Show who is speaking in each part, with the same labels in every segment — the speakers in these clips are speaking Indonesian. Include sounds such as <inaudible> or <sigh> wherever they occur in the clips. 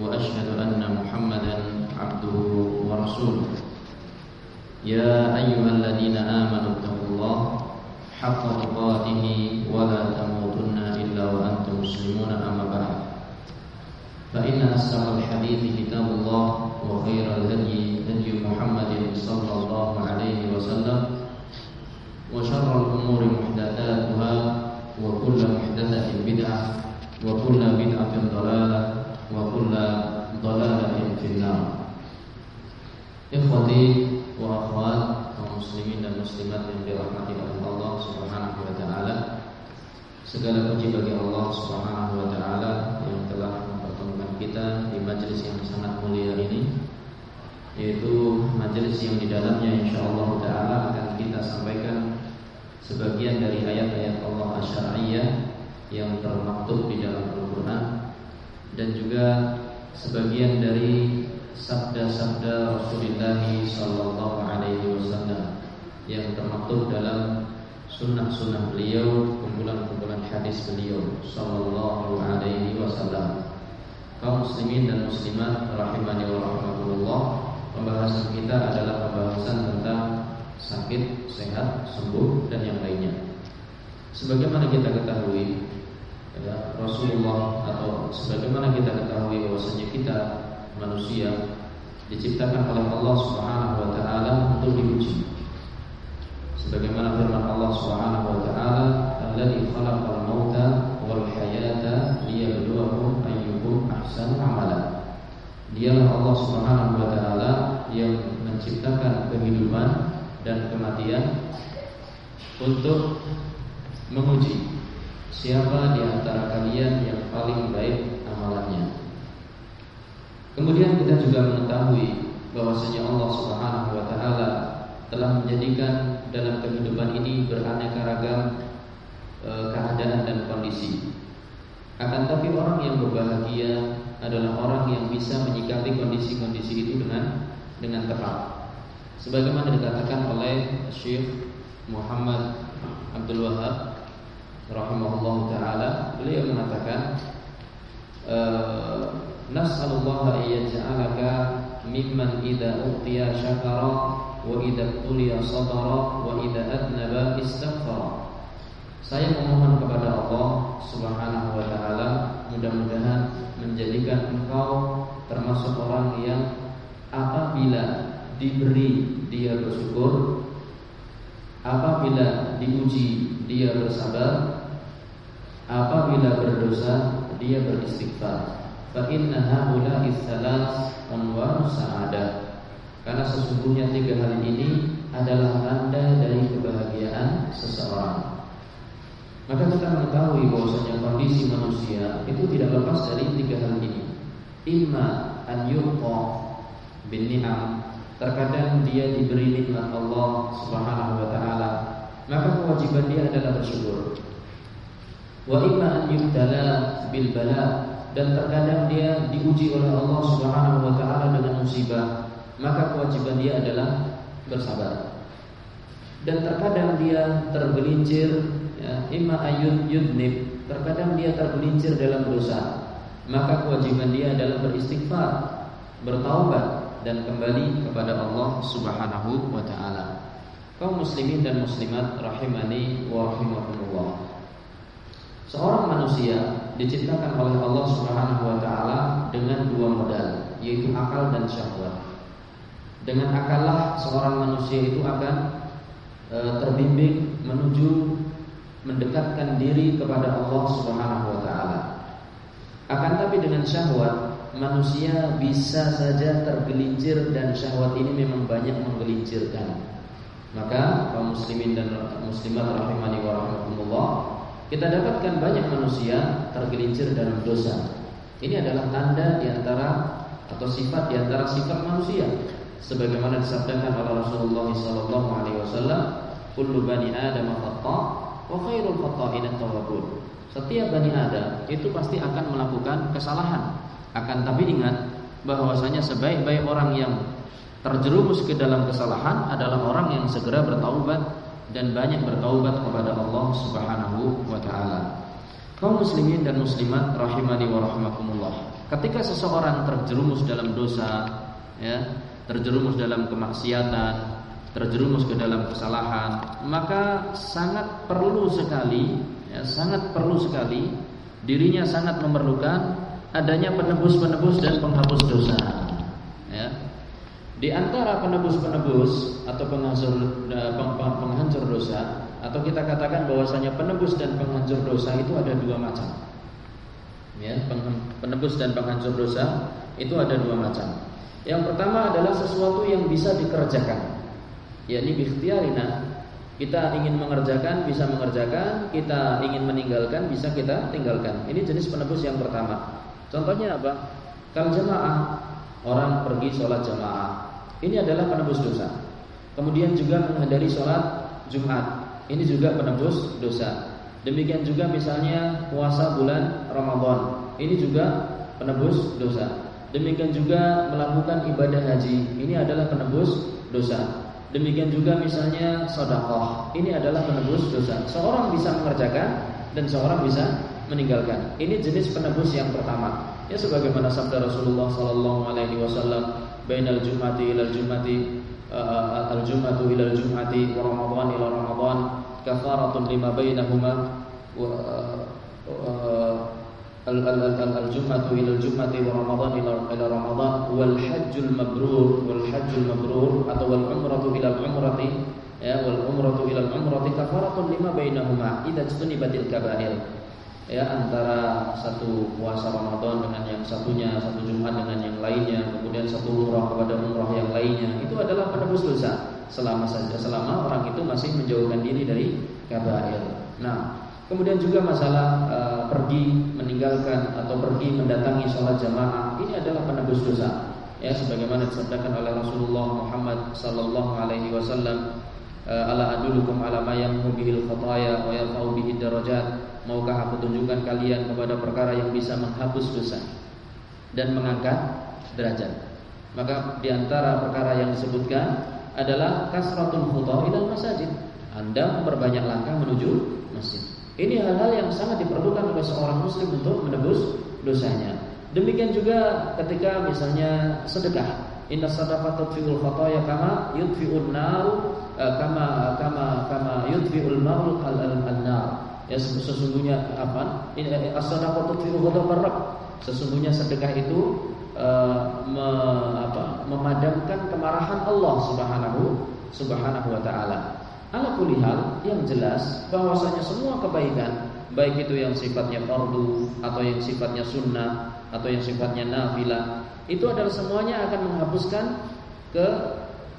Speaker 1: وأشهد أن محمدا عبده ورسوله. يا أيها الذين آمنوا اتقوا الله حق تقاته ولا تموتن إلا وأنتم مسلمون أما بعد. فإن أصدق الحديث كتاب الله وخير الهدي هدي محمد صلى الله عليه وسلم وشر الأمور محدثاتها وكل محدثة بدعة وكل بدعة ضلالة dhalalatin finnar. Ikhwati wa akhwat kaum muslimin dan muslimat yang dirahmati oleh Allah Subhanahu. Segala puji bagi Allah Subhanahu wa taala yang telah mempertemukan kita di majelis yang sangat mulia ini yaitu majelis yang di dalamnya insyaallah taala akan kita sampaikan sebagian dari ayat-ayat Allah Asy'ariyah yang termaktub di dalam Al-Qur'an dan juga sebagian dari sabda-sabda Rasulullah Sallallahu Alaihi Wasallam yang termaktub dalam sunnah-sunnah beliau, kumpulan-kumpulan hadis beliau Sallallahu Alaihi Wasallam. Kaum muslimin dan muslimat rahimani wa rahmatullah Pembahasan kita adalah pembahasan tentang sakit, sehat, sembuh dan yang lainnya. Sebagaimana kita ketahui, ya, Rasulullah atau sebagaimana kita ketahui bahwasanya kita manusia diciptakan oleh Allah Subhanahu wa taala untuk diuji. Sebagaimana firman Allah Subhanahu wa taala, "Alladzi khalaqal mauta wal hayata liyabluwakum ayyukum ahsanu amala." Dialah Allah Subhanahu wa taala yang menciptakan kehidupan dan kematian untuk menguji Siapa di antara kalian yang paling baik amalannya? Kemudian kita juga mengetahui bahwasanya Allah Subhanahu wa taala telah menjadikan dalam kehidupan ini beraneka ragam e, keadaan dan kondisi. Akan tapi orang yang berbahagia adalah orang yang bisa menyikapi kondisi-kondisi itu dengan dengan tepat. Sebagaimana dikatakan oleh Syekh Muhammad Abdul Wahab rahimahullah taala beliau mengatakan eh, nas'alullah ayyaj'alaka mimman idza utiya syakara wa idza tuliya sabara wa idza adnaba istaghfara. Saya memohon kepada Allah Subhanahu wa taala mudah-mudahan menjadikan engkau termasuk orang yang apabila diberi dia bersyukur apabila diuji dia bersabar. Apabila berdosa dia beristighfar. Fa inna haula'i tsalas anwar sa'adah karena sesungguhnya tiga hal ini adalah tanda dari kebahagiaan seseorang. Maka kita mengetahui bahwasanya kondisi manusia itu tidak lepas dari tiga hal ini. Imma an yuqa bin ni'am terkadang dia diberi nikmat Allah Subhanahu wa taala maka kewajiban dia adalah bersyukur wa imma an yubtala bil bala dan terkadang dia diuji oleh Allah Subhanahu wa taala dengan musibah, maka kewajiban dia adalah bersabar. Dan terkadang dia tergelincir ya, imma ayun yudnib, terkadang dia tergelincir dalam dosa, maka kewajiban dia adalah beristighfar, bertaubat dan kembali kepada Allah Subhanahu wa taala. Kaum muslimin dan muslimat rahimani wa rahimakumullah. Seorang manusia diciptakan oleh Allah Subhanahu wa taala dengan dua modal, yaitu akal dan syahwat. Dengan akallah seorang manusia itu akan e, terbimbing menuju mendekatkan diri kepada Allah Subhanahu wa taala. Akan tapi dengan syahwat manusia bisa saja tergelincir dan syahwat ini memang banyak menggelincirkan. Maka kaum muslimin dan muslimat rahimani wa rahimakumullah kita dapatkan banyak manusia tergelincir dalam dosa. Ini adalah tanda di antara atau sifat di antara sifat manusia. sebagaimana disabdakan oleh Rasulullah sallallahu alaihi wasallam kullu bani adam khata wa khairul khata'in setiap bani adam itu pasti akan melakukan kesalahan akan tapi ingat bahwasanya sebaik-baik orang yang terjerumus ke dalam kesalahan adalah orang yang segera bertaubat dan banyak bertaubat kepada Allah Subhanahu wa taala. Kaum muslimin dan muslimat rahimani wa rahimakumullah. Ketika seseorang terjerumus dalam dosa, ya, terjerumus dalam kemaksiatan, terjerumus ke dalam kesalahan, maka sangat perlu sekali, ya, sangat perlu sekali dirinya sangat memerlukan adanya penebus-penebus dan penghapus dosa. Ya. Di antara penebus-penebus atau penghancur eh, penghancur dosa atau kita katakan bahwasanya penebus dan penghancur dosa itu ada dua macam. Ya, penebus dan penghancur dosa itu ada dua macam. Yang pertama adalah sesuatu yang bisa dikerjakan. yakni bikhtiarina. Kita ingin mengerjakan, bisa mengerjakan, kita ingin meninggalkan, bisa kita tinggalkan. Ini jenis penebus yang pertama. Contohnya apa? Kalau jamaah, orang pergi sholat jamaah. Ini adalah penebus dosa. Kemudian juga menghindari sholat Jumat. Ini juga penebus dosa. Demikian juga misalnya puasa bulan Ramadan. Ini juga penebus dosa. Demikian juga melakukan ibadah haji. Ini adalah penebus dosa. Demikian juga misalnya sodakoh. Ini adalah penebus dosa. Seorang bisa mengerjakan dan seorang bisa meninggalkan. Ini jenis penebus yang pertama. Ya sebagaimana sabda Rasulullah sallallahu alaihi wasallam, "Bainal jumati ilal jumati uh, al-jum'atu ila al-jum'ati wa ramadan ila ramadan kafaratun lima bainahuma wa al-jum'atu ila al-jum'ati wa ramadan ila ila ramadan wal hajjul mabrur wal hajjul mabrur atau wal umratu ila al-umrati ya wal umratu ila al-umrati kafaratun lima bainahuma idza tunibatil kaba'ir ya antara satu puasa Ramadan dengan yang satunya, satu Jumat dengan yang lainnya, kemudian satu umrah kepada umrah yang lainnya, itu adalah penebus dosa selama saja selama orang itu masih menjauhkan diri dari kabair. Nah, kemudian juga masalah e, pergi meninggalkan atau pergi mendatangi sholat jamaah ini adalah penebus dosa. Ya, sebagaimana disabdakan oleh Rasulullah Muhammad sallallahu alaihi wasallam, ala adulukum ala ma yamhu bihil khataya wa yarfa'u bihi darajat Maukah aku tunjukkan kalian kepada perkara yang bisa menghapus dosa dan mengangkat derajat. Maka di antara perkara yang disebutkan adalah kasratul khutah ilal masajid. Anda memperbanyak langkah menuju masjid. Ini hal-hal yang sangat diperlukan oleh seorang muslim untuk menebus dosanya. Demikian juga ketika misalnya sedekah. Inna sadaqata tudfi'ul khataya kama yudfi'un nar eh, kama kama kama yudfi'ul ma'ul al-nar. Ya sesungguhnya apa? Ini eh, as-sadaqatu fi Sesungguhnya sedekah itu uh, me, apa, memadamkan kemarahan Allah Subhanahu Subhanahu wa taala. Ala kulihal yang jelas bahwasanya semua kebaikan baik itu yang sifatnya fardu atau yang sifatnya sunnah atau yang sifatnya nafilah itu adalah semuanya akan menghapuskan ke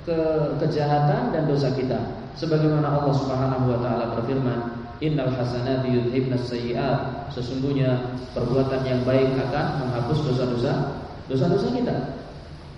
Speaker 1: ke kejahatan dan dosa kita sebagaimana Allah Subhanahu wa taala berfirman Innal hasanati yudhibna sayyi'at. Sesungguhnya perbuatan yang baik akan menghapus dosa-dosa dosa-dosa kita.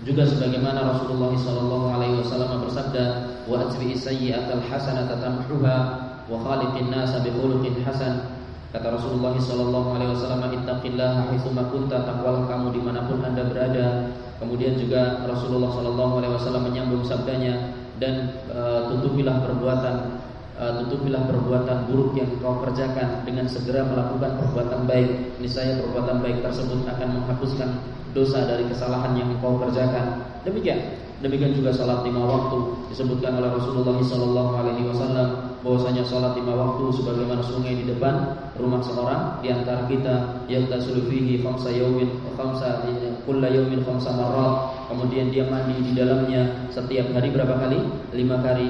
Speaker 1: Juga sebagaimana Rasulullah sallallahu alaihi wasallam bersabda, "Wa atbi sayyi'atal hasanata tamhuha wa khaliqin nasa bi khuluqin hasan." Kata Rasulullah sallallahu alaihi wasallam, "Ittaqillaha haitsu ma kunta, takwalah kamu di mana pun Anda berada." Kemudian juga Rasulullah sallallahu alaihi wasallam menyambung sabdanya, "Dan uh, tutupilah perbuatan uh, tutupilah perbuatan buruk yang kau kerjakan dengan segera melakukan perbuatan baik. Niscaya perbuatan baik tersebut akan menghapuskan dosa dari kesalahan yang kau kerjakan. Demikian. Demikian juga salat lima waktu disebutkan oleh Rasulullah Sallallahu Alaihi Wasallam bahwasanya sholat lima waktu sebagaimana sungai di depan rumah seorang di antara kita yang tasulu fihi khamsa yaumin khamsa kulla yaumin khamsa marrat. Kemudian dia mandi di dalamnya setiap hari berapa kali? Lima kali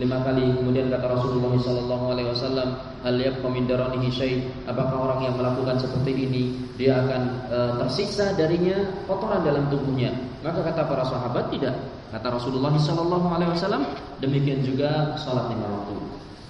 Speaker 1: lima kali. Kemudian kata Rasulullah sallallahu alaihi wasallam hal yabqa min daranihi syai. Apakah orang yang melakukan seperti ini dia akan e, tersiksa darinya kotoran dalam tubuhnya maka kata para sahabat tidak kata Rasulullah sallallahu alaihi wasallam demikian juga salat lima waktu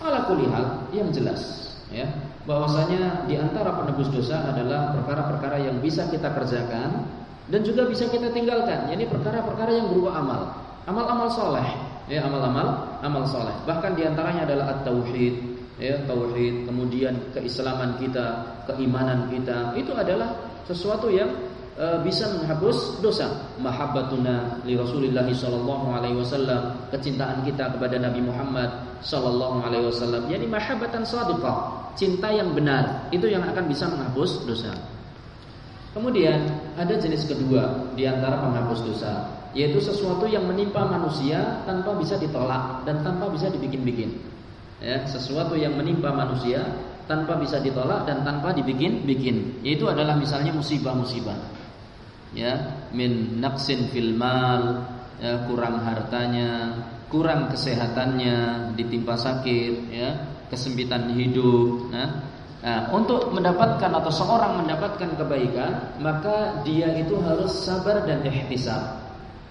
Speaker 1: Ala kulihal yang jelas ya bahwasanya di antara penebus dosa adalah perkara-perkara yang bisa kita kerjakan dan juga bisa kita tinggalkan. Jadi perkara-perkara yang berupa amal. amal-amal soleh, ya amal-amal amal soleh. Bahkan di antaranya adalah at-tauhid, ya tauhid, kemudian keislaman kita, keimanan kita, itu adalah sesuatu yang bisa menghapus dosa. Mahabbatuna li Rasulillah sallallahu alaihi wasallam, kecintaan kita kepada Nabi Muhammad sallallahu alaihi wasallam, yakni mahabbatan shadiqah, cinta yang benar, itu yang akan bisa menghapus dosa. Kemudian ada jenis kedua di antara penghapus dosa, yaitu sesuatu yang menimpa manusia tanpa bisa ditolak dan tanpa bisa dibikin-bikin. Ya, sesuatu yang menimpa manusia tanpa bisa ditolak dan tanpa dibikin-bikin, yaitu adalah misalnya musibah-musibah. Ya, min naqsin fil mal, ya, kurang hartanya, kurang kesehatannya, ditimpa sakit, ya, kesempitan hidup, nah, Nah, untuk mendapatkan atau seorang mendapatkan kebaikan, maka dia itu harus sabar dan ihtisab.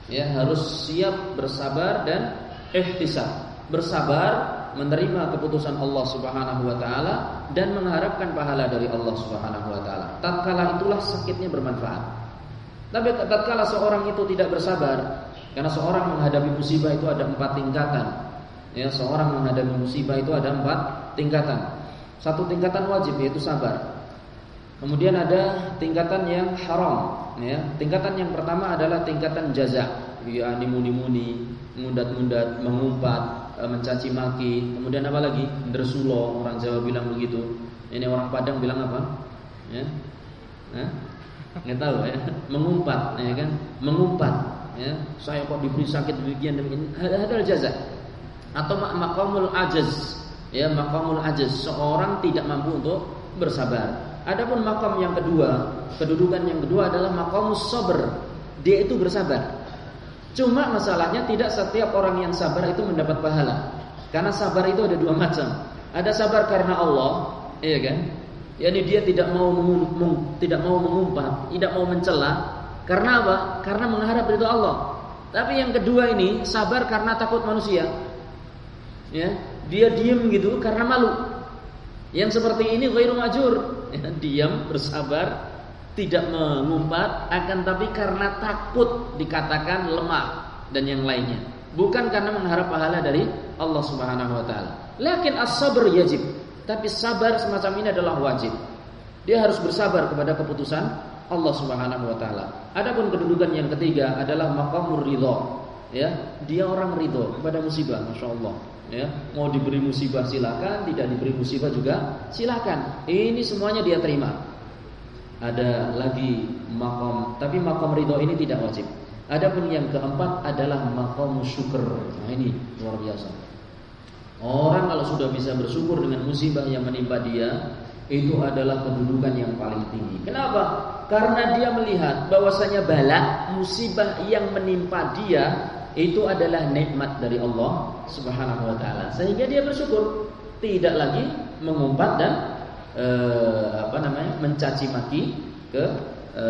Speaker 1: Ya, harus siap bersabar dan ihtisab. Bersabar menerima keputusan Allah Subhanahu wa taala dan mengharapkan pahala dari Allah Subhanahu wa taala. Tatkala itulah sakitnya bermanfaat. Tapi tatkala seorang itu tidak bersabar, karena seorang menghadapi musibah itu ada empat tingkatan. Ya, seorang menghadapi musibah itu ada empat tingkatan. Satu tingkatan wajib yaitu sabar. Kemudian ada tingkatan yang haram, ya. Tingkatan yang pertama adalah tingkatan jaza, ya nimuni-muni, mundat-mundat, mengumpat, e, mencaci maki. Kemudian apa lagi? Dersulo, orang Jawa bilang begitu. Ini orang Padang bilang apa? Ya. Hah? Nggak tahu ya. Mengumpat, ya kan? Mengumpat, ya. Saya kok diberi sakit demikian demikian. Ada jaza. Atau makamul ajaz, ya makamul ajiz seorang tidak mampu untuk bersabar adapun makam yang kedua kedudukan yang kedua adalah makamus sabar dia itu bersabar cuma masalahnya tidak setiap orang yang sabar itu mendapat pahala karena sabar itu ada dua macam ada sabar karena Allah iya kan yakni dia tidak mau mengum, tidak mau mengumpat tidak mau mencela karena apa karena mengharap itu Allah tapi yang kedua ini sabar karena takut manusia ya dia diam gitu karena malu. Yang seperti ini ghairu majur. <laughs> Ya, diam, bersabar, tidak mengumpat akan tapi karena takut dikatakan lemah dan yang lainnya. Bukan karena mengharap pahala dari Allah Subhanahu wa taala. Lakin as-sabr yajib. Tapi sabar semacam ini adalah wajib. Dia harus bersabar kepada keputusan Allah Subhanahu wa taala. Adapun kedudukan yang ketiga adalah maqamur ridha. Ya, dia orang ridho kepada musibah, Masya Allah ya mau diberi musibah silakan tidak diberi musibah juga silakan ini semuanya dia terima ada lagi makom tapi makom ridho ini tidak wajib adapun yang keempat adalah makom syukur nah ini luar biasa orang kalau sudah bisa bersyukur dengan musibah yang menimpa dia itu adalah kedudukan yang paling tinggi kenapa karena dia melihat bahwasanya bala musibah yang menimpa dia itu adalah nikmat dari Allah Subhanahu wa taala. Sehingga dia bersyukur, tidak lagi mengumpat dan e, apa namanya? mencaci maki ke, e,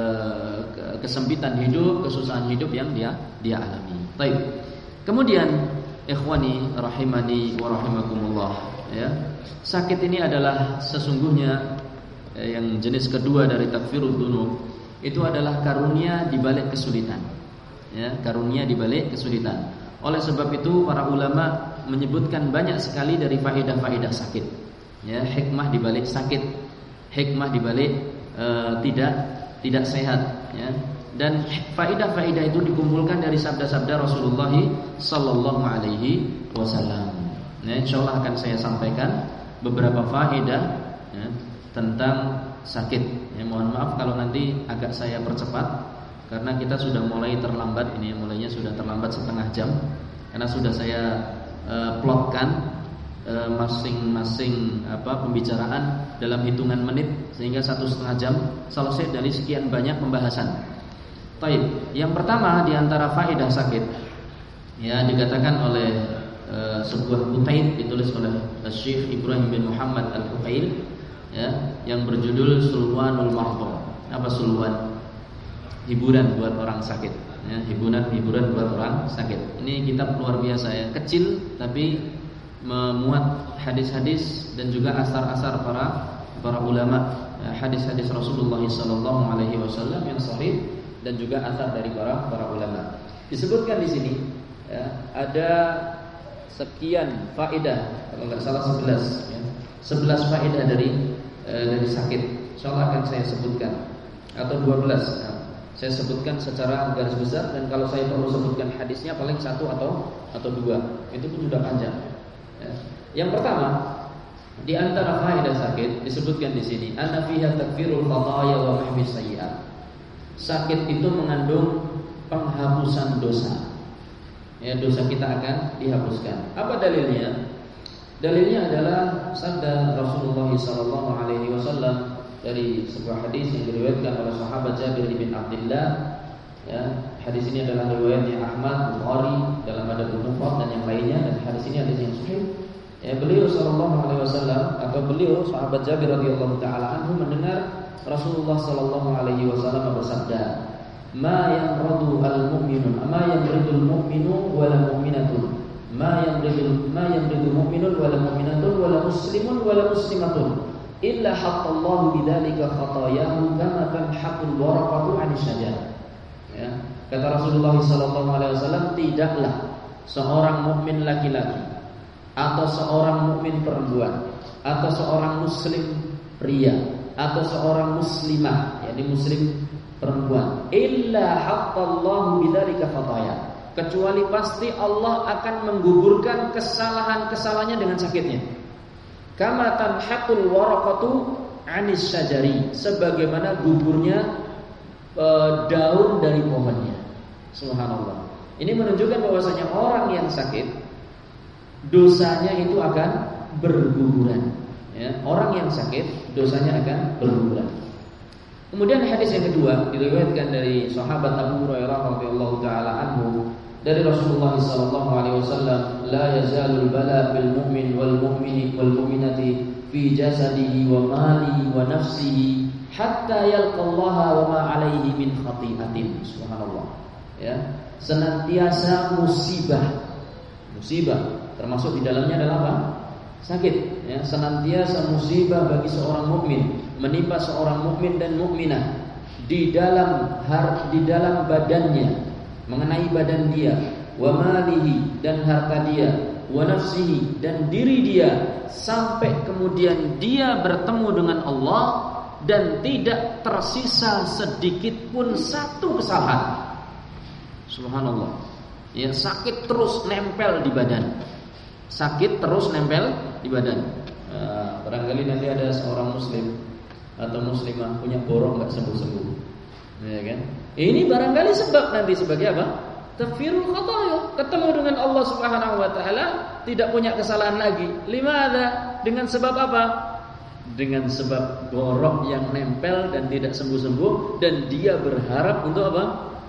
Speaker 1: ke kesempitan hidup, kesusahan hidup yang dia dia alami. Baik. Kemudian ikhwani rahimani wa rahimakumullah ya. Sakit ini adalah sesungguhnya eh, yang jenis kedua dari takfirul dunub itu adalah karunia di balik kesulitan ya, karunia di balik kesulitan. Oleh sebab itu para ulama menyebutkan banyak sekali dari faedah-faedah sakit. Ya, hikmah di balik sakit, hikmah di balik uh, tidak tidak sehat, ya. Dan faedah-faedah itu dikumpulkan dari sabda-sabda Rasulullah sallallahu alaihi wasallam. Ya, insyaallah akan saya sampaikan beberapa faedah ya, tentang sakit. Ya, mohon maaf kalau nanti agak saya percepat karena kita sudah mulai terlambat ini mulainya sudah terlambat setengah jam karena sudah saya uh, plotkan uh, masing-masing apa pembicaraan dalam hitungan menit sehingga satu setengah jam selesai dari sekian banyak pembahasan. Taib. Yang pertama di antara faedah sakit ya dikatakan oleh uh, sebuah kutaib ditulis oleh Syekh Ibrahim bin Muhammad Al-Uqail ya yang berjudul Sulwanul Martha. Apa sulwan? hiburan buat orang sakit ya, hiburan hiburan buat orang sakit ini kitab luar biasa ya kecil tapi memuat hadis-hadis dan juga asar-asar para para ulama ya, hadis-hadis Rasulullah Wasallam yang sahih dan juga asar dari para para ulama disebutkan di sini ya, ada sekian faedah kalau nggak salah 11 ya. 11 faedah dari e, dari sakit. Insyaallah akan saya sebutkan atau 12. Nah, saya sebutkan secara garis besar dan kalau saya perlu sebutkan hadisnya paling satu atau atau dua. Itu pun sudah panjang. Ya. Yang pertama, di antara faedah sakit disebutkan di sini, anna fiha takfirul khataya wa mahbis sayyi'at. Sakit itu mengandung penghapusan dosa ya dosa kita akan dihapuskan. Apa dalilnya? Dalilnya adalah sabda Rasulullah sallallahu alaihi wasallam dari sebuah hadis yang diriwayatkan oleh sahabat Jabir bin Abdullah. Ya, hadis ini adalah riwayatnya Ahmad, Bukhari dalam adab mufrad dan yang lainnya dan hadis ini hadis yang sahih. Ya, beliau sallallahu alaihi wasallam atau beliau sahabat Jabir radhiyallahu taala anhu mendengar Rasulullah sallallahu alaihi wasallam bersabda, ma yamradu al-mu'minun ma yamridul mu'minu wala mu'minatun ma yamridul ma yamridul mu'minun wala mu'minatun wala muslimun wala muslimatun illa hattallahu bidzalika khatayahu kama tamhaqul waraqatu 'ani syajar. Ya kata Rasulullah sallallahu alaihi wasallam tidaklah seorang mukmin laki-laki atau seorang mukmin perempuan atau seorang muslim pria atau seorang muslimah yakni muslim perempuan. Illa haqqallahu bidzalika khataya. Kecuali pasti Allah akan menggugurkan kesalahan-kesalahannya dengan sakitnya. Kama tanhaqul waraqatu anis syajari. Sebagaimana gugurnya e, daun dari pohonnya. Subhanallah. Ini menunjukkan bahwasanya orang yang sakit dosanya itu akan berguguran ya orang yang sakit dosanya akan berguguran Kemudian hadis yang kedua diriwayatkan dari sahabat Abu Hurairah radhiyallahu taala anhu dari Rasulullah sallallahu alaihi wasallam la yazalul bala bil mu'min wal mu'mini wal mu'minati fi jasadihi wa malihi wa nafsihi hatta yalqallaha wa ma alaihi min khati'atin. Subhanallah. Ya senantiasa musibah. Musibah termasuk di dalamnya adalah apa sakit ya. Senantiasa musibah bagi seorang mukmin menimpa seorang mukmin dan mukminah di dalam har, di dalam badannya mengenai badan dia wa malihi dan harta dia wa nafsihi dan diri dia sampai kemudian dia bertemu dengan Allah dan tidak tersisa sedikit pun satu kesalahan. Subhanallah. Ya sakit terus nempel di badan sakit terus nempel di badan uh, barangkali nanti ada seorang muslim atau muslimah punya borok nggak sembuh-sembuh. Ya kan? Ini barangkali sebab nanti sebagai apa? Tafirul khataya, ketemu dengan Allah Subhanahu wa taala, tidak punya kesalahan lagi. Lima ada dengan sebab apa? Dengan sebab borok yang nempel dan tidak sembuh-sembuh dan dia berharap untuk apa?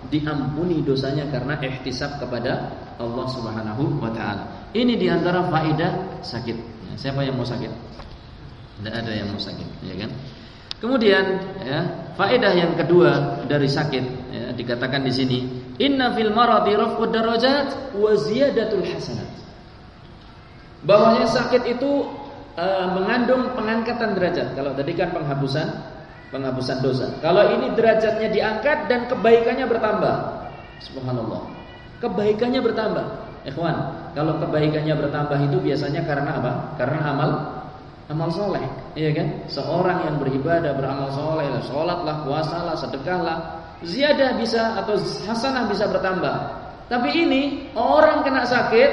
Speaker 1: Diampuni dosanya karena ihtisab kepada Allah Subhanahu wa taala. Ini di antara faedah sakit. Siapa yang mau sakit? Tidak ada yang mau sakit, ya kan? Kemudian ya, faedah yang kedua dari sakit ya, dikatakan di sini, inna fil maradi raf'ud darajat wa ziyadatul hasanat. Bahwanya sakit itu uh, mengandung pengangkatan derajat. Kalau tadi kan penghapusan penghapusan dosa. Kalau ini derajatnya diangkat dan kebaikannya bertambah. Subhanallah. Kebaikannya bertambah. Ikhwan, kalau kebaikannya bertambah itu biasanya karena apa? Karena amal amal soleh, iya kan? Seorang yang beribadah beramal soleh, sholatlah, puasalah, sedekahlah, ziyadah bisa atau hasanah bisa bertambah. Tapi ini orang kena sakit,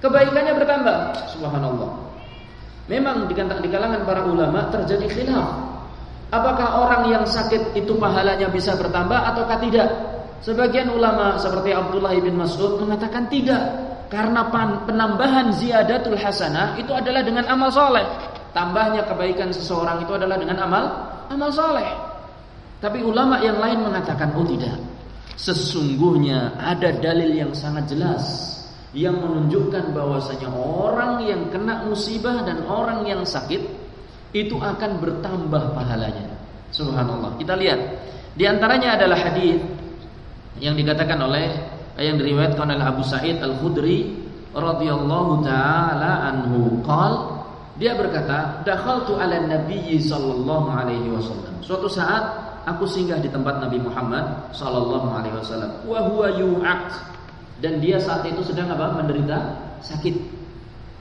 Speaker 1: kebaikannya bertambah. Subhanallah. Memang di kalangan para ulama terjadi khilaf. Apakah orang yang sakit itu pahalanya bisa bertambah ataukah tidak? Sebagian ulama seperti Abdullah bin Mas'ud mengatakan tidak karena penambahan ziyadatul hasanah itu adalah dengan amal soleh. Tambahnya kebaikan seseorang itu adalah dengan amal amal soleh. Tapi ulama yang lain mengatakan oh tidak. Sesungguhnya ada dalil yang sangat jelas yang menunjukkan bahwasanya orang yang kena musibah dan orang yang sakit itu akan bertambah pahalanya. Subhanallah. Kita lihat. Di antaranya adalah hadis yang dikatakan oleh yang diriwayatkan oleh Abu Sa'id Al-Khudri radhiyallahu taala anhu qala dia berkata, "Dakhaltu 'ala Nabi sallallahu alaihi wasallam." Suatu saat aku singgah di tempat Nabi Muhammad sallallahu alaihi wasallam. Wa huwa yu'aq. dan dia saat itu sedang apa? menderita sakit.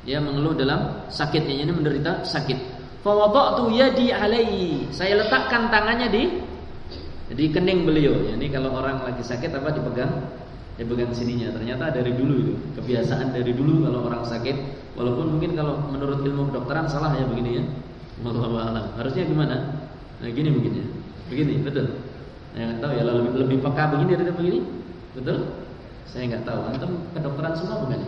Speaker 1: Dia mengeluh dalam sakitnya, ini menderita sakit. Fawadatu yadi alaihi. Saya letakkan tangannya di di kening beliau. Ya, ini kalau orang lagi sakit apa dipegang? Dipegang sininya. Ternyata dari dulu itu kebiasaan dari dulu kalau orang sakit. Walaupun mungkin kalau menurut ilmu kedokteran salah ya begini ya. Harusnya gimana? Nah gini mungkin ya. Begini, betul. Ya nggak tahu ya lebih lebih peka begini dari begini. Betul? Saya nggak tahu. Antum kedokteran semua bukan?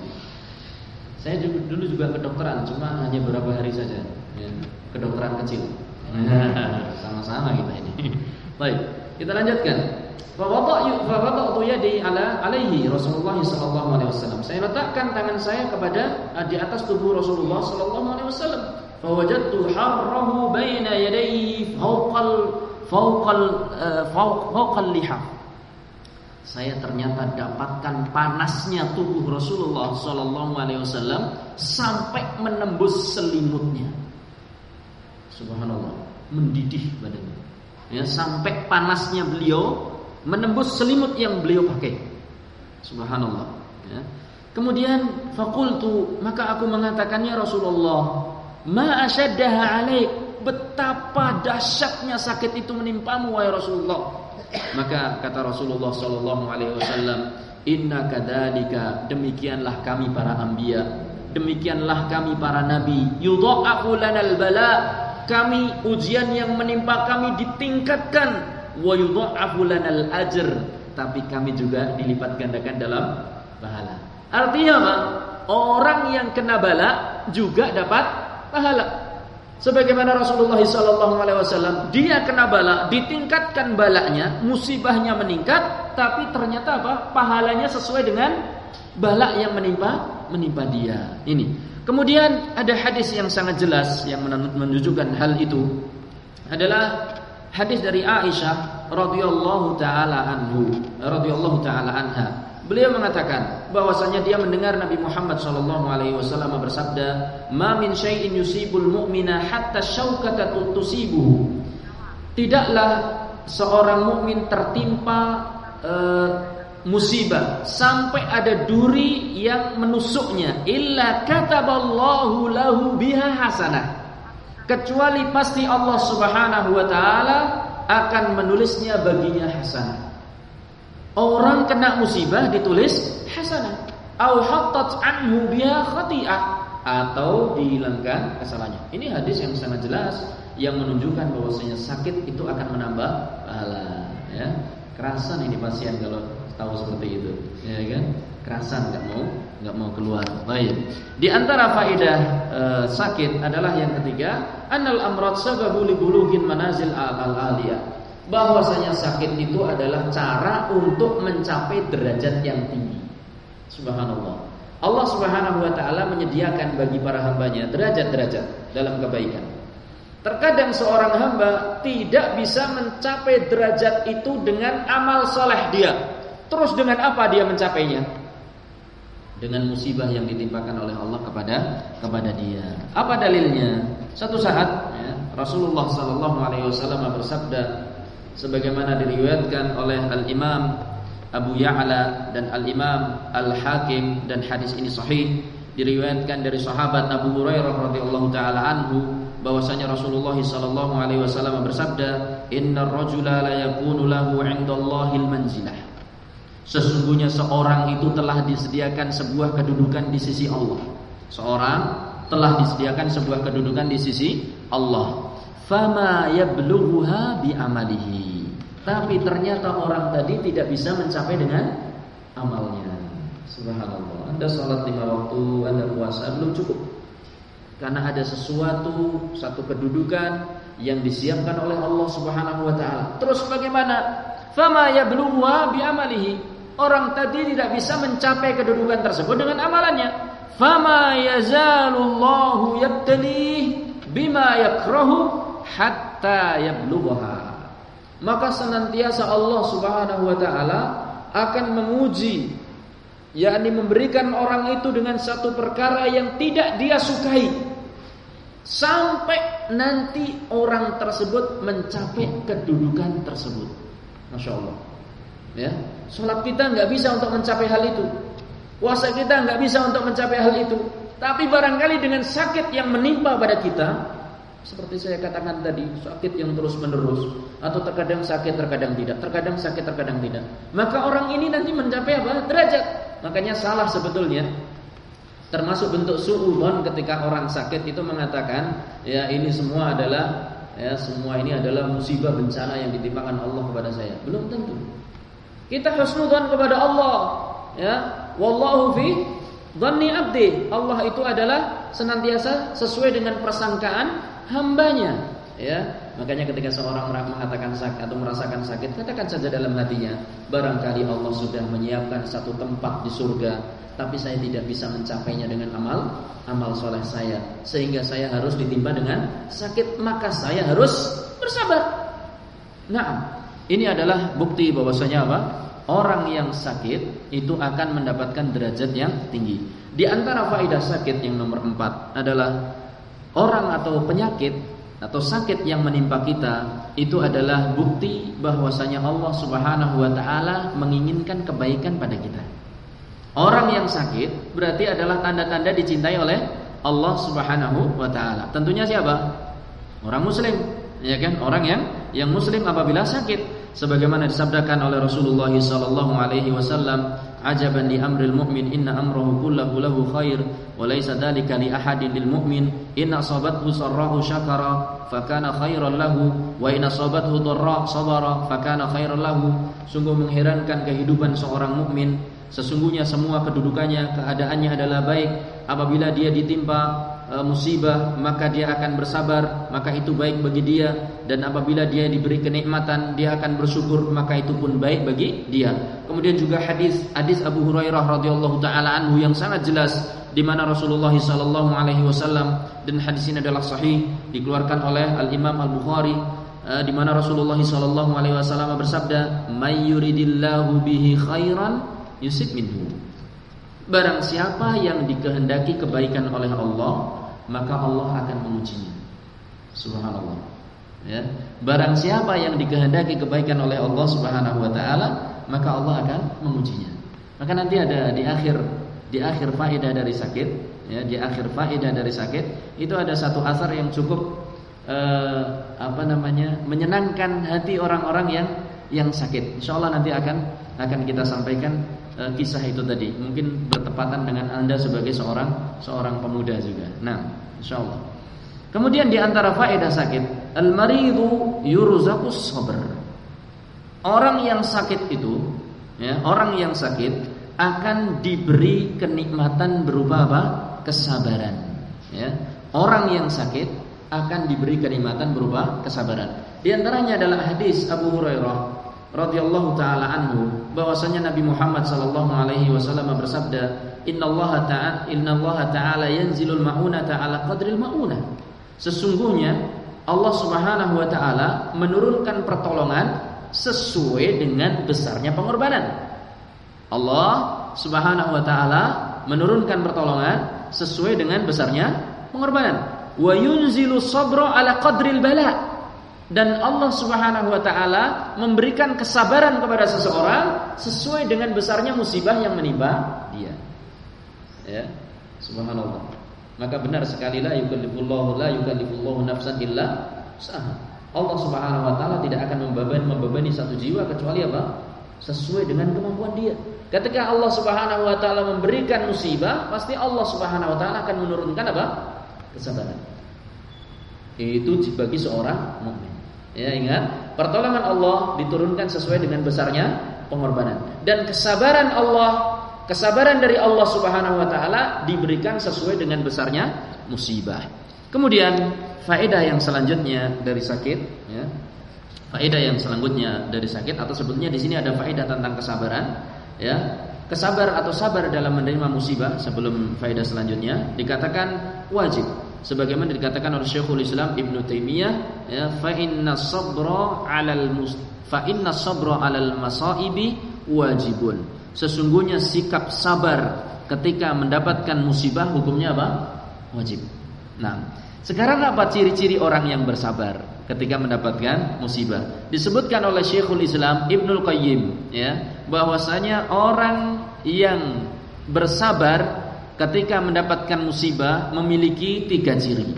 Speaker 1: Saya juga, dulu juga kedokteran, cuma hanya beberapa hari saja. Ya, kedokteran kecil. <laughs> Sama-sama kita ini. <laughs> Baik, kita lanjutkan. Fawadatu yadi ala alaihi Rasulullah sallallahu alaihi wasallam. Saya letakkan tangan saya kepada di atas tubuh Rasulullah sallallahu alaihi wasallam. Fawajadtu harrahu baina yadayhi fawqal fawqal uh, fawqal lihaf saya ternyata dapatkan panasnya tubuh Rasulullah Sallallahu Alaihi Wasallam sampai menembus selimutnya. Subhanallah, mendidih badannya. Ya, sampai panasnya beliau menembus selimut yang beliau pakai. Subhanallah. Ya. Kemudian fakultu maka aku mengatakannya Rasulullah, ma asyaddaha. Betapa dahsyatnya sakit itu menimpamu wahai Rasulullah. Maka kata Rasulullah sallallahu alaihi wasallam, "Inna kadzalika demikianlah kami para anbiya, demikianlah kami para nabi, yudha'afu lanal bala." Kami ujian yang menimpa kami ditingkatkan wa yudha'afu lanal ajr, tapi kami juga dilipat gandakan dalam pahala. Artinya apa? Orang yang kena bala juga dapat pahala. Sebagaimana Rasulullah SAW, dia kena bala, ditingkatkan balaknya, musibahnya meningkat, tapi ternyata apa? Pahalanya sesuai dengan balak yang menimpa menimpa dia. Ini. Kemudian ada hadis yang sangat jelas yang menunjukkan hal itu adalah hadis dari Aisyah radhiyallahu taala anhu radhiyallahu taala anha Beliau mengatakan bahwasanya dia mendengar Nabi Muhammad sallallahu alaihi wasallam bersabda, "Ma min syai'in yusibul mu'mina hatta syaukata tusibuhu." Tidaklah seorang mukmin tertimpa uh, musibah sampai ada duri yang menusuknya illa kataballahu lahu biha hasanah kecuali pasti Allah Subhanahu wa taala akan menulisnya baginya hasanah Orang kena musibah ditulis hasanah. Au hattat anhu biha khati'ah atau dihilangkan kesalahannya. Ini hadis yang sangat jelas yang menunjukkan bahwasanya sakit itu akan menambah pahala, ya. Kerasan ini pasien kalau tahu seperti itu, ya kan? Kerasan nggak mau nggak mau keluar. Baik. Di antara faedah e, sakit adalah yang ketiga, anal amrad sababu li manazil al-aliyah bahwasanya sakit itu adalah cara untuk mencapai derajat yang tinggi. Subhanallah. Allah Subhanahu wa taala menyediakan bagi para hambanya derajat-derajat dalam kebaikan. Terkadang seorang hamba tidak bisa mencapai derajat itu dengan amal soleh dia. Terus dengan apa dia mencapainya? Dengan musibah yang ditimpakan oleh Allah kepada kepada dia. Apa dalilnya? Satu saat ya, Rasulullah Sallallahu Alaihi Wasallam bersabda, sebagaimana diriwayatkan oleh Al-Imam Abu Ya'la dan Al-Imam Al-Hakim dan hadis ini sahih diriwayatkan dari sahabat Abu Hurairah radhiyallahu taala anhu bahwasanya Rasulullah sallallahu alaihi wasallam bersabda innar rajula la yakunu lahu 'indallahil manzilah sesungguhnya seorang itu telah disediakan sebuah kedudukan di sisi Allah seorang telah disediakan sebuah kedudukan di sisi Allah fama yablughuha bi amalihi. Tapi ternyata orang tadi tidak bisa mencapai dengan amalnya. Subhanallah. Anda sholat lima waktu, Anda puasa belum cukup. Karena ada sesuatu, satu kedudukan yang disiapkan oleh Allah Subhanahu wa taala. Terus bagaimana? Fama yablughuha bi amalihi. Orang tadi tidak bisa mencapai kedudukan tersebut dengan amalannya. Fama yazalullahu yabtalih bima yakrahu hatta yablughaha. Maka senantiasa Allah Subhanahu wa taala akan menguji yakni memberikan orang itu dengan satu perkara yang tidak dia sukai sampai nanti orang tersebut mencapai kedudukan tersebut. Masya Allah. Ya, sholat kita nggak bisa untuk mencapai hal itu. Kuasa kita nggak bisa untuk mencapai hal itu. Tapi barangkali dengan sakit yang menimpa pada kita, seperti saya katakan tadi, sakit yang terus menerus, atau terkadang sakit, terkadang tidak, terkadang sakit, terkadang tidak. Maka orang ini nanti mencapai apa? Derajat. Makanya salah sebetulnya. Termasuk bentuk suudon ketika orang sakit itu mengatakan, ya ini semua adalah ya semua ini adalah musibah bencana yang ditimpakan Allah kepada saya. Belum tentu. Kita husnudzon kepada Allah, ya. Wallahu fi dhanni abdi. Allah itu adalah senantiasa sesuai dengan persangkaan hambanya, ya. Makanya ketika seorang mengatakan sakit atau merasakan sakit, katakan saja dalam hatinya, barangkali Allah sudah menyiapkan satu tempat di surga, tapi saya tidak bisa mencapainya dengan amal amal soleh saya, sehingga saya harus ditimpa dengan sakit, maka saya harus bersabar. Nah, ini adalah bukti bahwasanya apa? Orang yang sakit itu akan mendapatkan derajat yang tinggi. Di antara faedah sakit yang nomor empat adalah orang atau penyakit atau sakit yang menimpa kita itu adalah bukti bahwasanya Allah Subhanahu wa taala menginginkan kebaikan pada kita. Orang yang sakit berarti adalah tanda-tanda dicintai oleh Allah Subhanahu wa taala. Tentunya siapa? Orang muslim, ya kan? Orang yang yang muslim apabila sakit sebagaimana disabdakan oleh Rasulullah sallallahu alaihi wasallam ajaban li amril mu'min inna amrahu kullahu lahu khair wa laysa dhalika li ahadin lil mu'min inna asabathu sarrahu syakara fakana khairan lahu wa in asabathu dharra sabara fakana khairan lahu. Sungguh mengherankan kehidupan seorang mukmin sesungguhnya semua kedudukannya keadaannya adalah baik. Apabila dia ditimpa musibah maka dia akan bersabar maka itu baik bagi dia. Dan apabila dia diberi kenikmatan dia akan bersyukur maka itu pun baik bagi dia. Kemudian juga hadis hadis Abu Hurairah radhiyallahu taala anhu yang sangat jelas di mana Rasulullah sallallahu alaihi wasallam dan hadis ini adalah sahih dikeluarkan oleh Al Imam Al Bukhari e, di mana Rasulullah sallallahu alaihi wasallam bersabda may yuridillahu bihi khairan yusib minhu. Barang siapa yang dikehendaki kebaikan oleh Allah maka Allah akan mengujinya. Subhanallah. Ya. Barang siapa yang dikehendaki kebaikan oleh Allah Subhanahu wa taala, maka Allah akan mengujinya. Maka nanti ada di akhir di akhir faedah dari sakit, ya, di akhir faedah dari sakit itu ada satu asar yang cukup eh, apa namanya? menyenangkan hati orang-orang yang yang sakit. Insya Allah nanti akan akan kita sampaikan e, kisah itu tadi. Mungkin bertepatan dengan anda sebagai seorang seorang pemuda juga. Nah, insya Allah. Kemudian di antara faedah sakit, al-maridu yuruzakus sabr. Orang yang sakit itu, ya, orang yang sakit akan diberi kenikmatan berupa apa? Kesabaran. Ya. Orang yang sakit akan diberi kenikmatan berupa kesabaran. Di antaranya adalah hadis Abu Hurairah radhiyallahu taala anhu bahwasanya Nabi Muhammad sallallahu alaihi wasallam bersabda innallaha ta'ala innallaha ta'ala yanzilul maunata ala qadril maunah. Sesungguhnya Allah Subhanahu wa taala menurunkan pertolongan sesuai dengan besarnya pengorbanan. Allah Subhanahu wa taala menurunkan pertolongan sesuai dengan besarnya pengorbanan. Wa yunzilu sabra ala qadril bala dan Allah Subhanahu wa taala memberikan kesabaran kepada seseorang sesuai dengan besarnya musibah yang menimpa dia. Ya. Subhanallah. Maka benar sekali la yukallifullahu la yukallifullahu nafsan illa. Allah Subhanahu wa taala tidak akan membebani membebani satu jiwa kecuali apa? Sesuai dengan kemampuan dia. Ketika Allah Subhanahu wa taala memberikan musibah, pasti Allah Subhanahu wa taala akan menurunkan apa? Kesabaran. Itu bagi seorang mukmin. Ya ingat, pertolongan Allah diturunkan sesuai dengan besarnya pengorbanan dan kesabaran Allah, kesabaran dari Allah Subhanahu wa taala diberikan sesuai dengan besarnya musibah. Kemudian faedah yang selanjutnya dari sakit, ya. Faedah yang selanjutnya dari sakit atau sebetulnya di sini ada faedah tentang kesabaran, ya. Kesabar atau sabar dalam menerima musibah sebelum faedah selanjutnya dikatakan wajib sebagaimana dikatakan oleh Syekhul Islam Ibnu Taimiyah ya fa inna sabra 'alal fa inna sabra 'alal masaibi wajibun. Sesungguhnya sikap sabar ketika mendapatkan musibah hukumnya apa? Wajib. Nah sekarang apa ciri-ciri orang yang bersabar ketika mendapatkan musibah? Disebutkan oleh Syekhul Islam Ibnul Qayyim ya bahwasanya orang yang bersabar ketika mendapatkan musibah memiliki tiga ciri.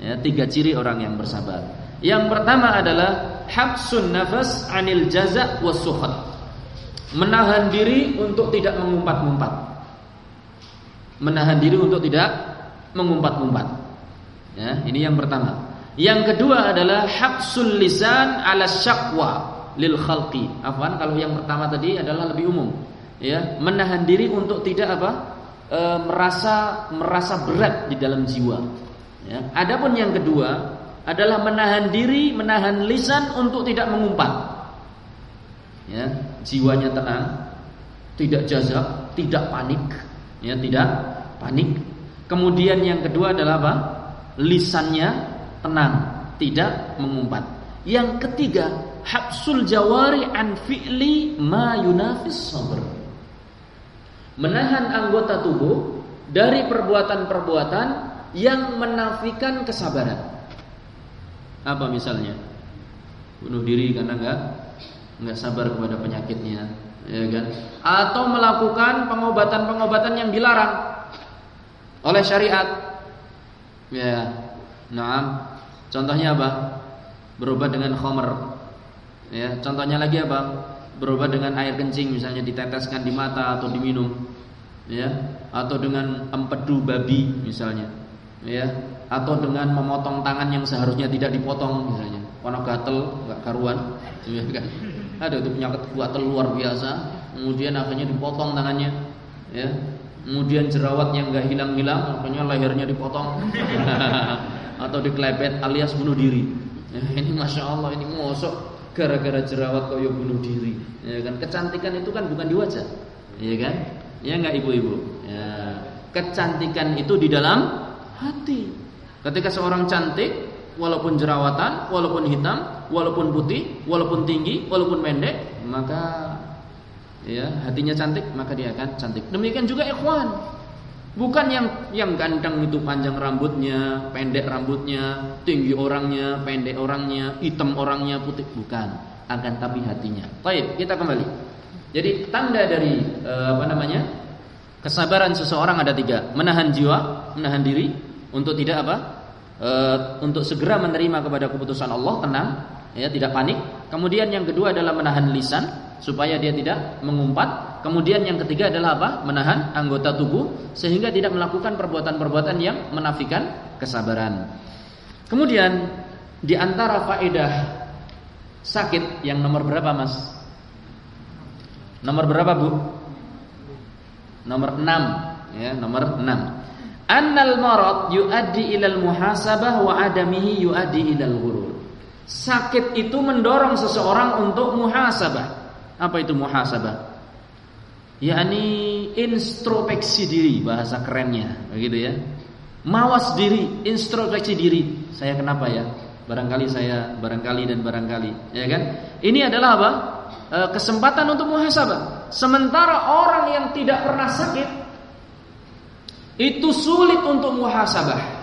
Speaker 1: Ya, tiga ciri orang yang bersabar. Yang pertama adalah habsun nafas anil jaza was Menahan diri untuk tidak mengumpat-ngumpat. Menahan diri untuk tidak mengumpat-ngumpat. Ya, ini yang pertama. Yang kedua adalah habsul lisan ala syakwa lil khalqi. Afwan kalau yang pertama tadi adalah lebih umum. Ya, menahan diri untuk tidak apa? E, merasa merasa berat di dalam jiwa. Ya. Adapun yang kedua adalah menahan diri, menahan lisan untuk tidak mengumpat. Ya, jiwanya tenang, tidak jazab, tidak panik, ya, tidak panik. Kemudian yang kedua adalah apa? Lisannya tenang, tidak mengumpat. Yang ketiga, habsul jawari an fi'li ma yunafis sabr menahan anggota tubuh dari perbuatan-perbuatan yang menafikan kesabaran. Apa misalnya? Bunuh diri karena enggak enggak sabar kepada penyakitnya, ya kan? Atau melakukan pengobatan-pengobatan yang dilarang oleh syariat. Ya. Nah, contohnya apa? Berobat dengan khamr. Ya, contohnya lagi apa? Berobat dengan air kencing misalnya diteteskan di mata atau diminum ya atau dengan empedu babi misalnya ya atau dengan memotong tangan yang seharusnya tidak dipotong misalnya. Karena gatel nggak karuan <laughs> ya kan? Ada itu penyakit gatel luar biasa kemudian akhirnya dipotong tangannya ya. Kemudian jerawatnya nggak hilang-hilang akhirnya lehernya dipotong <laughs> atau diklepet alias bunuh diri. Ya, <laughs> ini masya Allah ini ngosok gara-gara jerawat koyo bunuh diri. Ya kan? Kecantikan itu kan bukan di wajah. Ya kan? Ya enggak ibu-ibu? Ya. Kecantikan itu di dalam hati. Ketika seorang cantik, walaupun jerawatan, walaupun hitam, walaupun putih, walaupun tinggi, walaupun pendek, maka ya hatinya cantik, maka dia akan cantik. Demikian juga ikhwan. Bukan yang yang ganteng itu panjang rambutnya, pendek rambutnya, tinggi orangnya, pendek orangnya, hitam orangnya, putih bukan. Akan tapi hatinya. Baik, kita kembali. Jadi tanda dari eh, apa namanya? Kesabaran seseorang ada tiga: menahan jiwa, menahan diri untuk tidak apa? E, untuk segera menerima kepada keputusan Allah, tenang, ya tidak panik. Kemudian yang kedua adalah menahan lisan supaya dia tidak mengumpat. Kemudian yang ketiga adalah apa? Menahan anggota tubuh sehingga tidak melakukan perbuatan-perbuatan yang menafikan kesabaran. Kemudian di antara faedah sakit yang nomor berapa, Mas? Nomor berapa, Bu? Nomor 6, ya, nomor 6. Annal marad yuaddi ilal muhasabah wa adamihi yuaddi ilal ghurur. Sakit itu mendorong seseorang untuk muhasabah. Apa itu muhasabah? yakni introspeksi diri bahasa kerennya begitu ya. Mawas diri introspeksi diri. Saya kenapa ya? Barangkali saya barangkali dan barangkali ya kan? Ini adalah apa? E, kesempatan untuk muhasabah. Sementara orang yang tidak pernah sakit itu sulit untuk muhasabah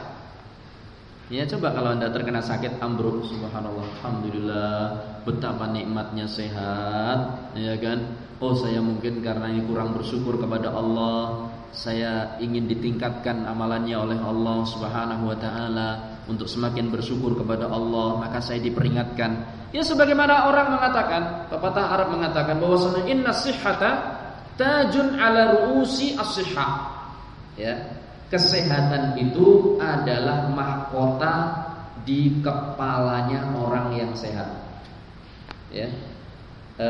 Speaker 1: Ya coba kalau anda terkena sakit ambruk. Subhanallah Alhamdulillah. Betapa nikmatnya sehat Ya kan? Oh saya mungkin karena ini kurang bersyukur kepada Allah. Saya ingin ditingkatkan amalannya oleh Allah Subhanahu wa ta'ala Untuk semakin bersyukur kepada Allah. Maka saya diperingatkan. Ya sebagaimana orang mengatakan Pepatah Arab mengatakan bahwasanya Inna sihhata Tajun ala ru'usi as Ya Kesehatan itu adalah mahkota di kepalanya orang yang sehat. Ya. E,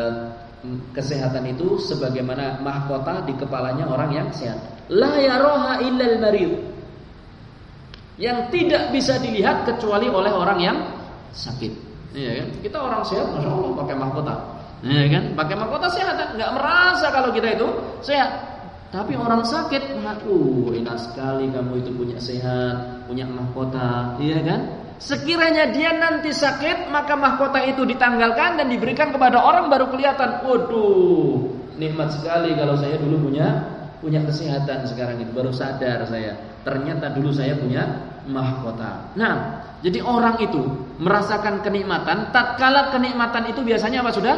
Speaker 1: kesehatan itu sebagaimana mahkota di kepalanya orang yang sehat. La yaroha illal marid. Yang tidak bisa dilihat kecuali oleh orang yang sakit. Ya kan? Kita orang sehat, masya Allah pakai mahkota. Ya kan? Pakai mahkota sehat, nggak merasa kalau kita itu sehat. Tapi orang sakit, uh, enak sekali kamu itu punya sehat, punya mahkota, iya kan? Sekiranya dia nanti sakit, maka mahkota itu ditanggalkan dan diberikan kepada orang baru kelihatan. Waduh, nikmat sekali kalau saya dulu punya punya kesehatan sekarang itu baru sadar saya. Ternyata dulu saya punya mahkota. Nah, jadi orang itu merasakan kenikmatan, tatkala kenikmatan itu biasanya apa sudah?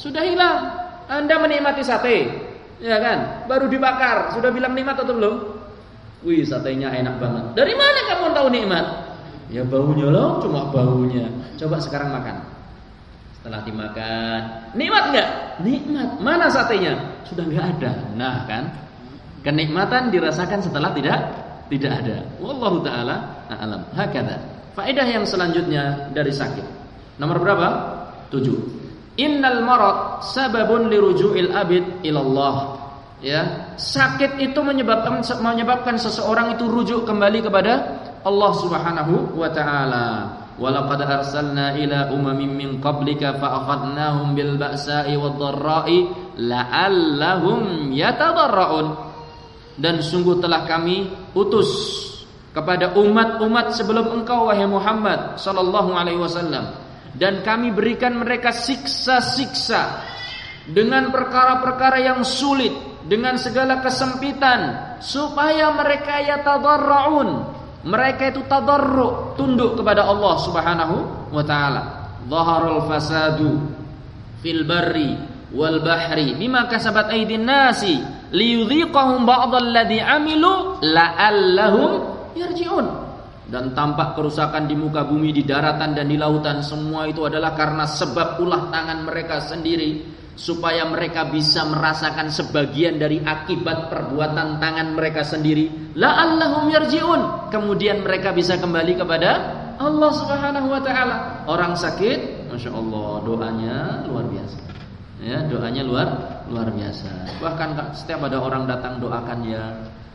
Speaker 1: Sudah hilang. Anda menikmati sate, Ya kan? Baru dibakar, sudah bilang nikmat atau belum? Wih, satenya enak banget. Dari mana kamu tahu nikmat? Ya baunya loh, cuma baunya. Coba sekarang makan. Setelah dimakan, nikmat enggak? Nikmat. Mana satenya? Sudah enggak ada. Nah, kan? Kenikmatan dirasakan setelah tidak tidak ada. Wallahu taala a'lam. Hakada. Faedah yang selanjutnya dari sakit. Nomor berapa? Tujuh. Innal marad sababun liruju'il abid ilallah. Ya, sakit itu menyebabkan menyebabkan seseorang itu rujuk kembali kepada Allah Subhanahu wa taala. Walaqad arsalna ila umamin min qablika fa akhadnahum bil ba'sa'i wad dharra'i la'allahum yatadarraun. Dan sungguh telah kami utus kepada umat-umat sebelum engkau wahai Muhammad sallallahu alaihi wasallam dan kami berikan mereka siksa-siksa dengan perkara-perkara yang sulit dengan segala kesempitan supaya mereka ya tadarrun mereka itu tadarru tunduk kepada Allah Subhanahu wa taala. Dhaharul fasadu fil barri wal bahri. Bima kasabat aydin nasi liyudhiqahum ba'dalladhi amilu la'allahum yarji'un dan tampak kerusakan di muka bumi, di daratan dan di lautan semua itu adalah karena sebab ulah tangan mereka sendiri supaya mereka bisa merasakan sebagian dari akibat perbuatan tangan mereka sendiri. La'allahum yarji'un. Kemudian mereka bisa kembali kepada Allah Subhanahu wa taala. Orang sakit, Masya Allah doanya luar biasa. Ya, doanya luar luar biasa. Bahkan setiap ada orang datang doakan ya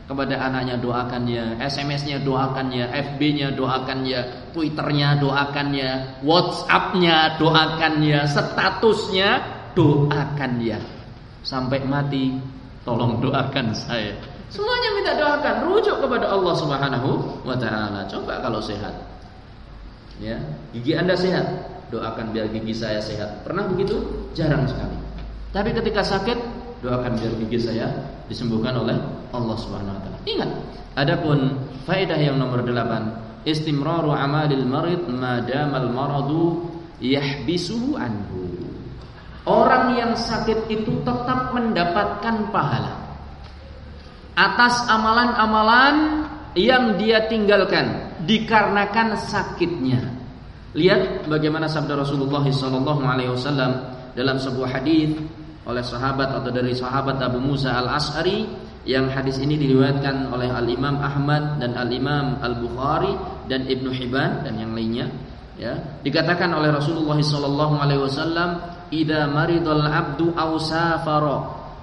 Speaker 1: kepada anaknya doakan ya, SMS-nya doakan ya, FB-nya doakan ya, Twitter-nya doakan ya, WhatsApp-nya doakan ya, statusnya doakan ya. Sampai mati tolong doakan saya. Semuanya minta doakan, rujuk kepada Allah Subhanahu wa taala. Coba kalau sehat. Ya, gigi Anda sehat, doakan biar gigi saya sehat. Pernah begitu? Jarang sekali. Tapi ketika sakit, doakan biar gigi saya disembuhkan oleh Allah Subhanahu wa taala. Ingat, adapun faedah yang nomor 8, istimraru amalil marid madamal maradu yahbisuhu anhu. Orang yang sakit itu tetap mendapatkan pahala atas amalan-amalan yang dia tinggalkan dikarenakan sakitnya. Lihat bagaimana sabda Rasulullah SAW dalam sebuah hadis oleh sahabat atau dari sahabat Abu Musa al Ashari yang hadis ini diriwayatkan oleh Al Imam Ahmad dan Al Imam Al Bukhari dan Ibnu Hibban dan yang lainnya ya. Dikatakan oleh Rasulullah sallallahu alaihi wasallam idza maridul abdu aw safara.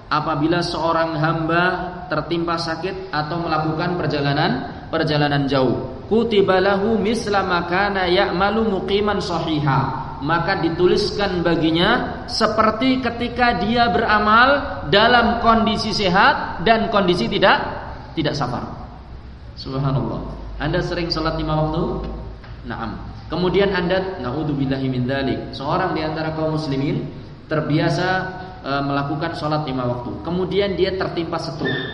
Speaker 1: Apabila seorang hamba tertimpa sakit atau melakukan perjalanan perjalanan jauh kutibalahu misla makana ya'malu muqiman sahihah maka dituliskan baginya seperti ketika dia beramal dalam kondisi sehat dan kondisi tidak tidak safar. Subhanallah. Anda sering sholat lima waktu? Naam. Kemudian Anda naudzubillahi min dzalik. Seorang di antara kaum muslimin terbiasa e, melakukan sholat lima waktu. Kemudian dia tertimpa stroke.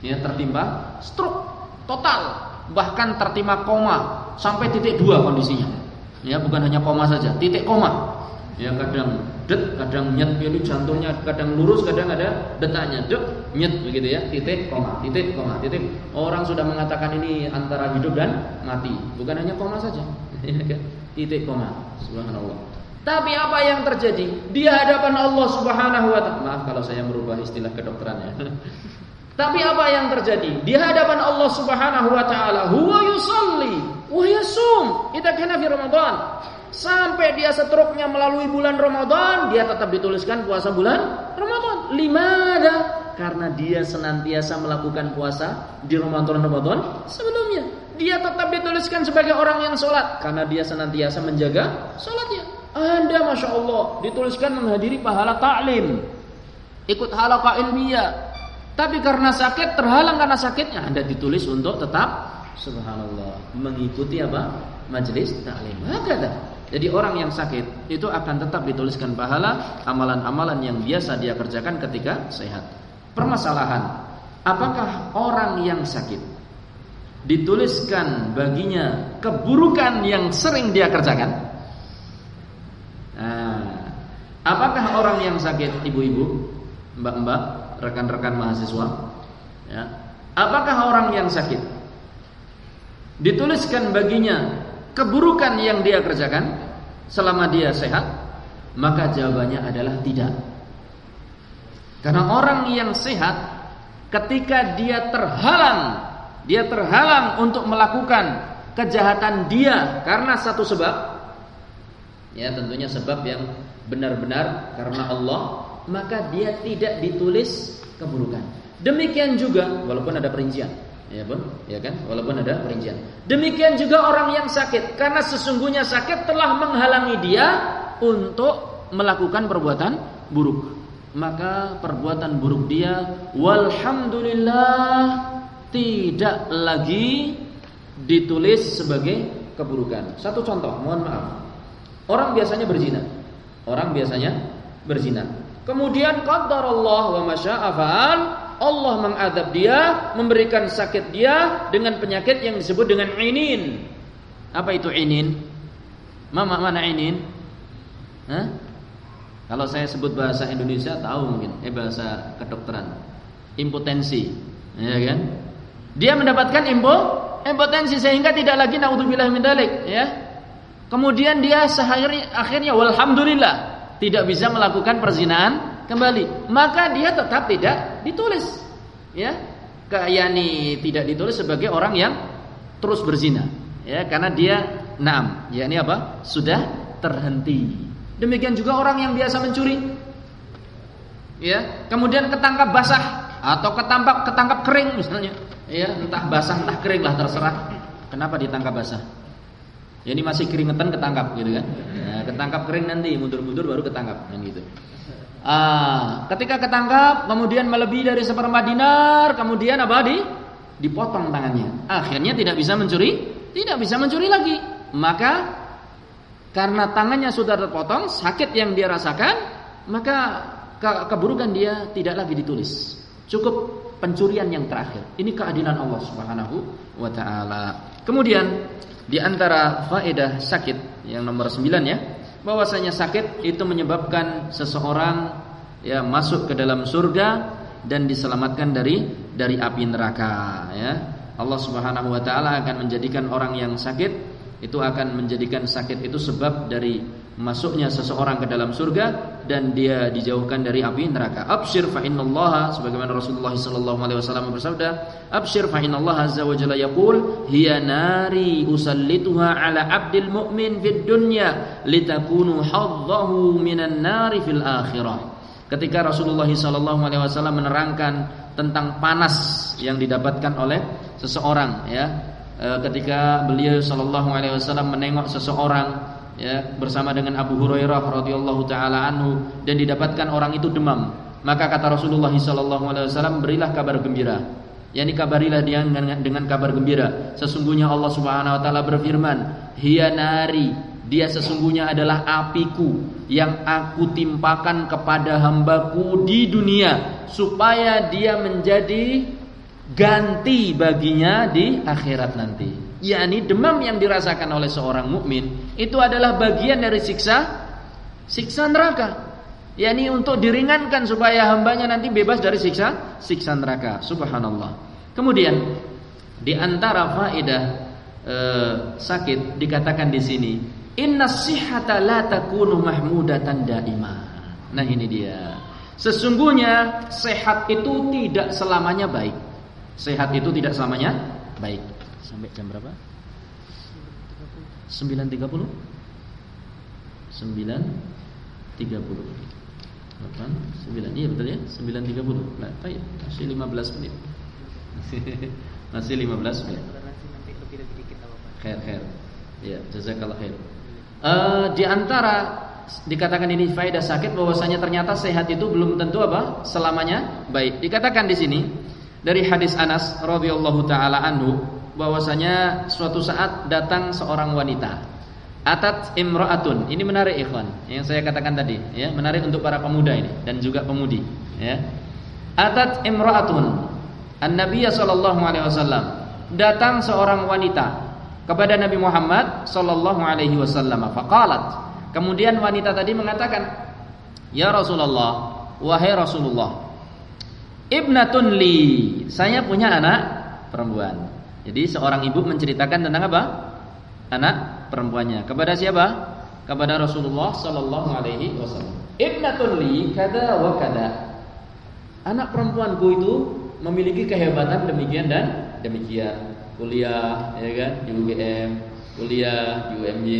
Speaker 1: Dia tertimpa stroke total, bahkan tertimpa koma sampai titik dua kondisinya. Ya, bukan hanya koma saja, titik koma. Ya, kadang det, kadang nyet, ini jantungnya kadang lurus, kadang ada detaknya, det, nyet begitu ya, titik koma, titik koma, titik. Orang sudah mengatakan ini antara hidup dan mati, bukan hanya koma saja. <laughs> Ya kan? titik koma. Subhanallah. Tapi apa yang terjadi di hadapan Allah Subhanahu wa taala? Maaf kalau saya merubah istilah kedokterannya. <laughs> Tapi apa yang terjadi di hadapan Allah Subhanahu wa taala? Huwa yusalli Wahyasum kita kena di Ramadan. Sampai dia setruknya melalui bulan Ramadan, dia tetap dituliskan puasa bulan Ramadan. Limada? Karena dia senantiasa melakukan puasa di Ramadan Ramadan sebelumnya. Dia tetap dituliskan sebagai orang yang sholat karena dia senantiasa menjaga sholatnya. Anda masya Allah dituliskan menghadiri pahala taklim, ikut halaqah ilmiah. Tapi karena sakit terhalang karena sakitnya Anda ditulis untuk tetap Subhanallah mengikuti apa? Majelis taklim. Jadi orang yang sakit itu akan tetap dituliskan pahala amalan-amalan yang biasa dia kerjakan ketika sehat. Permasalahan, apakah orang yang sakit dituliskan baginya keburukan yang sering dia kerjakan? Nah, apakah orang yang sakit, ibu-ibu, mbak-mbak, rekan-rekan mahasiswa, ya. Apakah orang yang sakit dituliskan baginya keburukan yang dia kerjakan selama dia sehat? Maka jawabannya adalah tidak. Karena orang yang sehat ketika dia terhalang, dia terhalang untuk melakukan kejahatan dia karena satu sebab ya tentunya sebab yang benar-benar karena Allah maka dia tidak ditulis keburukan. Demikian juga walaupun ada perincian, ya pun, ya kan? Walaupun ada perincian. Demikian juga orang yang sakit karena sesungguhnya sakit telah menghalangi dia untuk melakukan perbuatan buruk. Maka perbuatan buruk dia walhamdulillah tidak lagi ditulis sebagai keburukan. Satu contoh, mohon maaf. Orang biasanya berzina. Orang biasanya berzina. Kemudian Allah wa masya'a fa'al. Allah mengadab dia, memberikan sakit dia dengan penyakit yang disebut dengan inin. Apa itu inin? Mama mana inin? Hah? Kalau saya sebut bahasa Indonesia tahu mungkin, eh bahasa kedokteran. Impotensi, ya kan? Dia mendapatkan impo, impotensi sehingga tidak lagi naudzubillah min dalik, ya. Kemudian dia sehari akhirnya walhamdulillah tidak bisa melakukan perzinahan kembali. Maka dia tetap tidak ditulis. Ya. Yani tidak ditulis sebagai orang yang terus berzina. Ya, karena dia enam, yakni apa? Sudah terhenti. Demikian juga orang yang biasa mencuri. Ya, kemudian ketangkap basah atau ketangkap ketangkap kering misalnya. Ya, entah basah entah kering lah terserah. Kenapa ditangkap basah? Ya ini masih keringetan ketangkap gitu kan. Nah, ketangkap kering nanti mundur-mundur baru ketangkap kan gitu. Ah, ketika ketangkap kemudian melebihi dari seperempat dinar, kemudian apa di dipotong tangannya. Akhirnya tidak bisa mencuri, tidak bisa mencuri lagi. Maka karena tangannya sudah terpotong, sakit yang dia rasakan, maka ke keburukan dia tidak lagi ditulis. Cukup pencurian yang terakhir. Ini keadilan Allah Subhanahu wa taala. Kemudian di antara faedah sakit yang nomor 9 ya, bahwasanya sakit itu menyebabkan seseorang ya masuk ke dalam surga dan diselamatkan dari dari api neraka ya. Allah Subhanahu wa taala akan menjadikan orang yang sakit itu akan menjadikan sakit itu sebab dari masuknya seseorang ke dalam surga dan dia dijauhkan dari api neraka. Absyir fa innallaha sebagaimana Rasulullah sallallahu alaihi wasallam bersabda, "Absyir fa innallaha azza wa jalla yaqul, hiya nari usallituha ala 'abdil mu'min fid dunya litakunu hadzahu minan nari fil akhirah." Ketika Rasulullah sallallahu alaihi wasallam menerangkan tentang panas yang didapatkan oleh seseorang ya Eh, ketika beliau sallallahu alaihi wasallam menengok seseorang ya bersama dengan Abu Hurairah radhiyallahu taala anhu dan didapatkan orang itu demam. Maka kata Rasulullah sallallahu alaihi wasallam berilah kabar gembira. Yakni kabarilah dia dengan, dengan kabar gembira. Sesungguhnya Allah Subhanahu wa taala berfirman hiya nari dia sesungguhnya adalah apiku yang aku timpakan kepada hambaku di dunia supaya dia menjadi ganti baginya di akhirat nanti. Yakni demam yang dirasakan oleh seorang mukmin itu adalah bagian dari siksa siksa neraka. yakni untuk diringankan supaya hambanya nanti bebas dari siksa siksa neraka. Subhanallah. Kemudian di antara faedah e, sakit dikatakan di sini, inna sihhata la takunu mahmudatan daima. Nah ini dia. Sesungguhnya sehat itu tidak selamanya baik. Sehat itu tidak selamanya baik. Sampai jam berapa? 9.30 9.30 8 9 Iya betul ya? 9.30 Nah baik Masih 15 menit. <laughs> Masih 15 menit. Khair khair. Ya jazakallah khair. Uh, Di antara Dikatakan ini faedah sakit bahwasanya ternyata sehat itu belum tentu apa? Selamanya baik. Dikatakan di sini dari hadis Anas radhiyallahu taala anhu bahwasanya suatu saat datang seorang wanita. Atat imraatun. Ini menarik ikhwan yang saya katakan tadi ya. Menarik untuk para pemuda ini dan juga pemudi ya. Atat imraatun. An nabiy sallallahu alaihi wasallam. Datang seorang wanita kepada Nabi Muhammad sallallahu alaihi wasallam. Faqalat. Kemudian wanita tadi mengatakan ya Rasulullah wahai Rasulullah ibnatun li. Saya punya anak perempuan. Jadi seorang ibu menceritakan tentang apa? Anak perempuannya. Kepada siapa? Kepada Rasulullah sallallahu alaihi wasallam. Ibnatun li kada wa kada. Anak perempuanku itu memiliki kehebatan demikian dan demikian. Kuliah ya kan di UGM, kuliah di UMJ,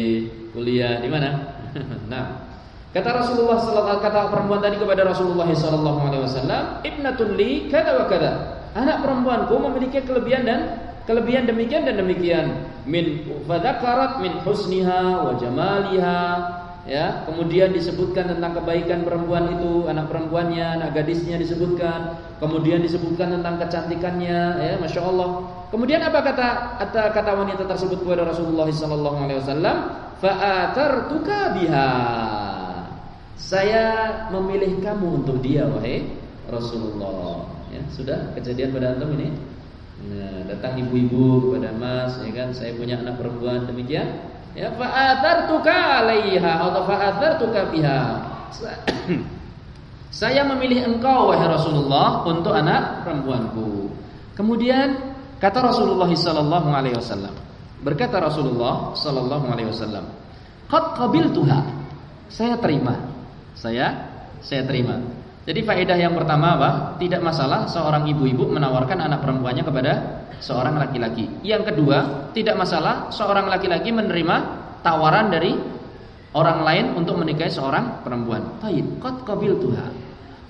Speaker 1: kuliah di mana? <laughs> nah, kata Rasulullah sallallahu kata perempuan tadi kepada Rasulullah sallallahu alaihi wasallam, "Ibnatun li kada wa kada." Anak perempuanku memiliki kelebihan dan kelebihan demikian dan demikian. Min fadzakarat min husniha wa jamaliha. Ya kemudian disebutkan tentang kebaikan perempuan itu anak perempuannya anak gadisnya disebutkan. Kemudian disebutkan tentang kecantikannya ya masya Allah kemudian apa kata kata kata wanita tersebut kepada Rasulullah Sallallahu Alaihi Wasallam? Faatartuka biha. Saya memilih kamu untuk dia wahai Rasulullah. Ya sudah kejadian pada antum ini nah, datang ibu-ibu kepada Mas ya kan saya punya anak perempuan demikian Ya fa'athartuka 'alaiha atau fa'athartuka biha. <clears throat> Saya memilih engkau wahai Rasulullah untuk anak perempuanku. Kemudian kata Rasulullah sallallahu alaihi wasallam. Berkata Rasulullah sallallahu alaihi wasallam, "Qad qabiltuha." Saya terima. Saya saya terima. Jadi faedah yang pertama apa? Tidak masalah seorang ibu-ibu menawarkan anak perempuannya kepada seorang laki-laki. Yang kedua, tidak masalah seorang laki-laki menerima tawaran dari orang lain untuk menikahi seorang perempuan. Baik, qad qabiltuha.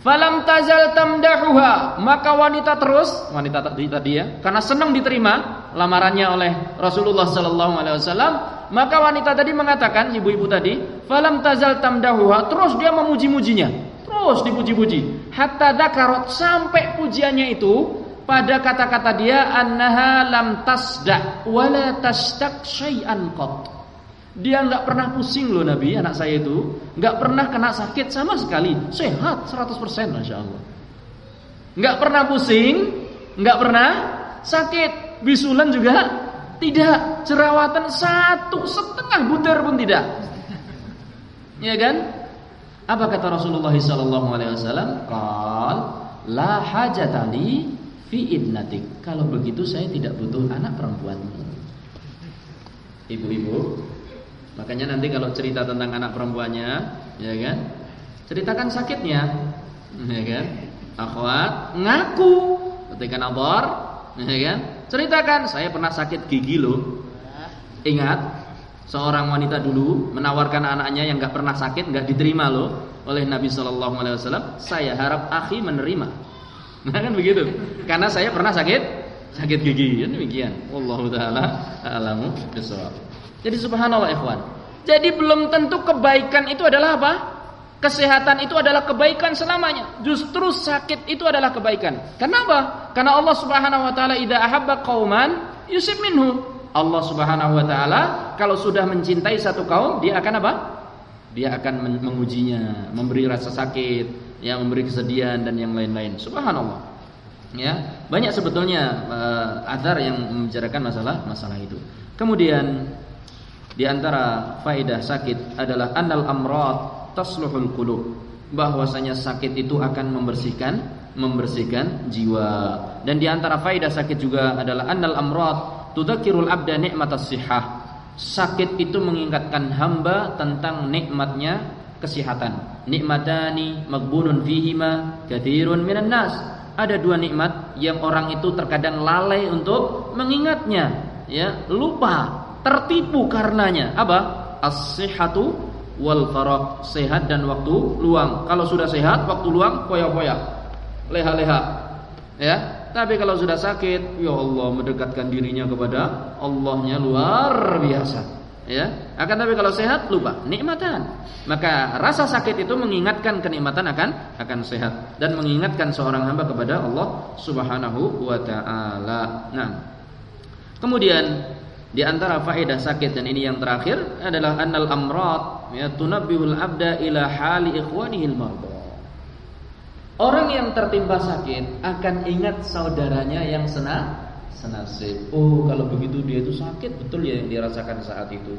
Speaker 1: Falam tazal tamdahuha, maka wanita terus, wanita tadi tadi ya, karena senang diterima lamarannya oleh Rasulullah sallallahu alaihi wasallam, maka wanita tadi mengatakan ibu-ibu tadi, falam tazal tamdahuha, terus dia memuji-mujinya terus dipuji-puji hatta dzakarot sampai pujiannya itu pada kata-kata dia annaha lam tasda wala tastak syai'an qat. Dia nggak pernah pusing loh Nabi anak saya itu, nggak pernah kena sakit sama sekali, sehat 100% Masya Allah. Nggak pernah pusing, nggak pernah sakit, bisulan juga tidak, jerawatan satu setengah butir pun tidak. Ya kan? Apa kata Rasulullah sallallahu alaihi wasallam? Qal la hajatali fi idnatik. Kalau begitu saya tidak butuh anak perempuan. Ibu-ibu, makanya nanti kalau cerita tentang anak perempuannya, ya kan? Ceritakan sakitnya, ya kan? Akhwat ngaku ketika nabor, ya kan? Ceritakan saya pernah sakit gigi loh. Ingat, seorang wanita dulu menawarkan anaknya yang nggak pernah sakit nggak diterima loh oleh Nabi Shallallahu Alaihi Wasallam. Saya harap akhi menerima. <laughs> Nah kan begitu. Karena saya pernah sakit sakit gigi. Ya, demikian. Allah taala alamu bisawab. Jadi subhanallah ikhwan. Jadi belum tentu kebaikan itu adalah apa? Kesehatan itu adalah kebaikan selamanya. Justru sakit itu adalah kebaikan. Kenapa? Karena Allah Subhanahu wa taala idza ahabba qauman yusib minhum. Allah Subhanahu wa taala kalau sudah mencintai satu kaum, dia akan apa? Dia akan mengujinya, memberi rasa sakit, yang memberi kesedihan dan yang lain-lain. Subhanallah. Ya, banyak sebetulnya uh, azar yang membicarakan masalah masalah itu. Kemudian di antara faedah sakit adalah annal amrad tasluhul qulub. Bahwasanya sakit itu akan membersihkan membersihkan jiwa. Dan di antara faedah sakit juga adalah annal amrad tudzakirul abda nikmatas sihah. Sakit itu mengingatkan hamba tentang nikmatnya kesehatan. Nikmatani magbunun fihima kathirun minan nas. Ada dua nikmat yang orang itu terkadang lalai untuk mengingatnya, ya, lupa, tertipu karenanya. Apa? As-sihhatu wal farah, sehat dan waktu luang. Kalau sudah sehat, waktu luang koyak-koyak, leha-leha. Ya, tapi kalau sudah sakit, ya Allah mendekatkan dirinya kepada Allahnya luar biasa. Ya, akan tapi kalau sehat lupa nikmatan. Maka rasa sakit itu mengingatkan kenikmatan akan akan sehat dan mengingatkan seorang hamba kepada Allah Subhanahu wa taala. Nah, kemudian di antara faedah sakit dan ini yang terakhir adalah annal amrat ya tunabbihul abda ila hali ikhwanihil marḍ. Orang yang tertimpa sakit akan ingat saudaranya yang senang senasib. Oh, kalau begitu dia itu sakit betul ya yang dirasakan saat itu.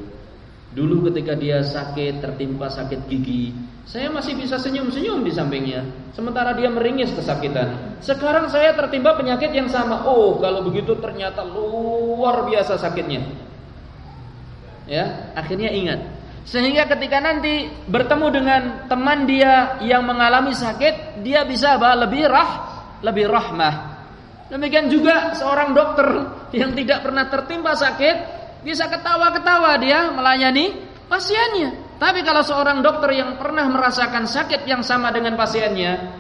Speaker 1: Dulu ketika dia sakit, tertimpa sakit gigi, saya masih bisa senyum-senyum di sampingnya. Sementara dia meringis kesakitan. Sekarang saya tertimpa penyakit yang sama. Oh, kalau begitu ternyata luar biasa sakitnya. Ya, akhirnya ingat. Sehingga ketika nanti bertemu dengan teman dia yang mengalami sakit, dia bisa apa? Lebih rah, lebih rahmah. Demikian juga seorang dokter yang tidak pernah tertimpa sakit, bisa ketawa-ketawa dia melayani pasiennya. Tapi kalau seorang dokter yang pernah merasakan sakit yang sama dengan pasiennya,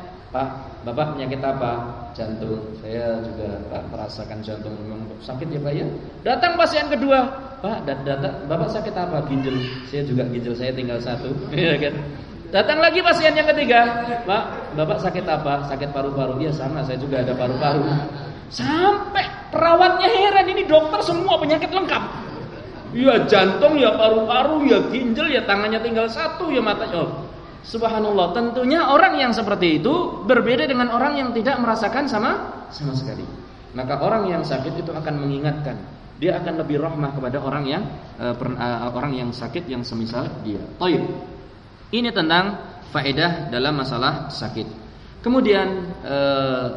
Speaker 1: Bapak penyakit apa? Jantung. Saya juga Pak merasakan jantung memang sakit ya Pak ya. Datang pasien kedua, Pak, datang Bapak sakit apa? Ginjal. Saya juga ginjal saya tinggal satu. <laughs> Iya kan? Datang lagi pasien yang ketiga, Pak, Bapak sakit apa? Sakit paru-paru. Iya sama, saya juga ada paru-paru. Sampai perawatnya heran ini dokter semua penyakit lengkap. Ya jantung, ya paru-paru, ya ginjal, ya tangannya tinggal satu, ya matanya. Oh, subhanallah, tentunya orang yang seperti itu berbeda dengan orang yang tidak merasakan sama sama sekali. Maka orang yang sakit itu akan mengingatkan, dia akan lebih rahmah kepada orang yang uh, per, uh, orang yang sakit yang semisal dia. Taib. Ini tentang faedah dalam masalah sakit. Kemudian uh,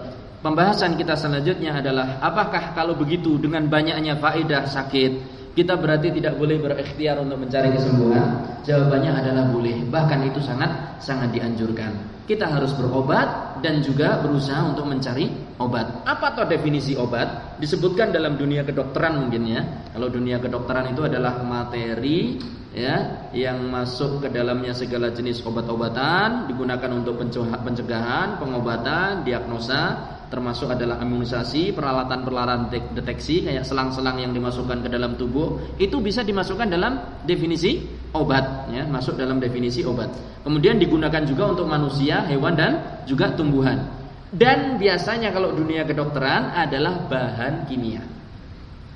Speaker 1: pembahasan kita selanjutnya adalah apakah kalau begitu dengan banyaknya faedah sakit kita berarti tidak boleh berikhtiar untuk mencari kesembuhan? Jawabannya adalah boleh, bahkan itu sangat sangat dianjurkan. Kita harus berobat dan juga berusaha untuk mencari obat. Apa tuh definisi obat? Disebutkan dalam dunia kedokteran mungkin ya. Kalau dunia kedokteran itu adalah materi ya yang masuk ke dalamnya segala jenis obat-obatan digunakan untuk pencegahan, pengobatan, diagnosa termasuk adalah imunisasi, peralatan-peralatan deteksi kayak selang-selang yang dimasukkan ke dalam tubuh itu bisa dimasukkan dalam definisi obat ya, masuk dalam definisi obat. Kemudian digunakan juga untuk manusia, hewan dan juga tumbuhan. Dan biasanya kalau dunia kedokteran adalah bahan kimia.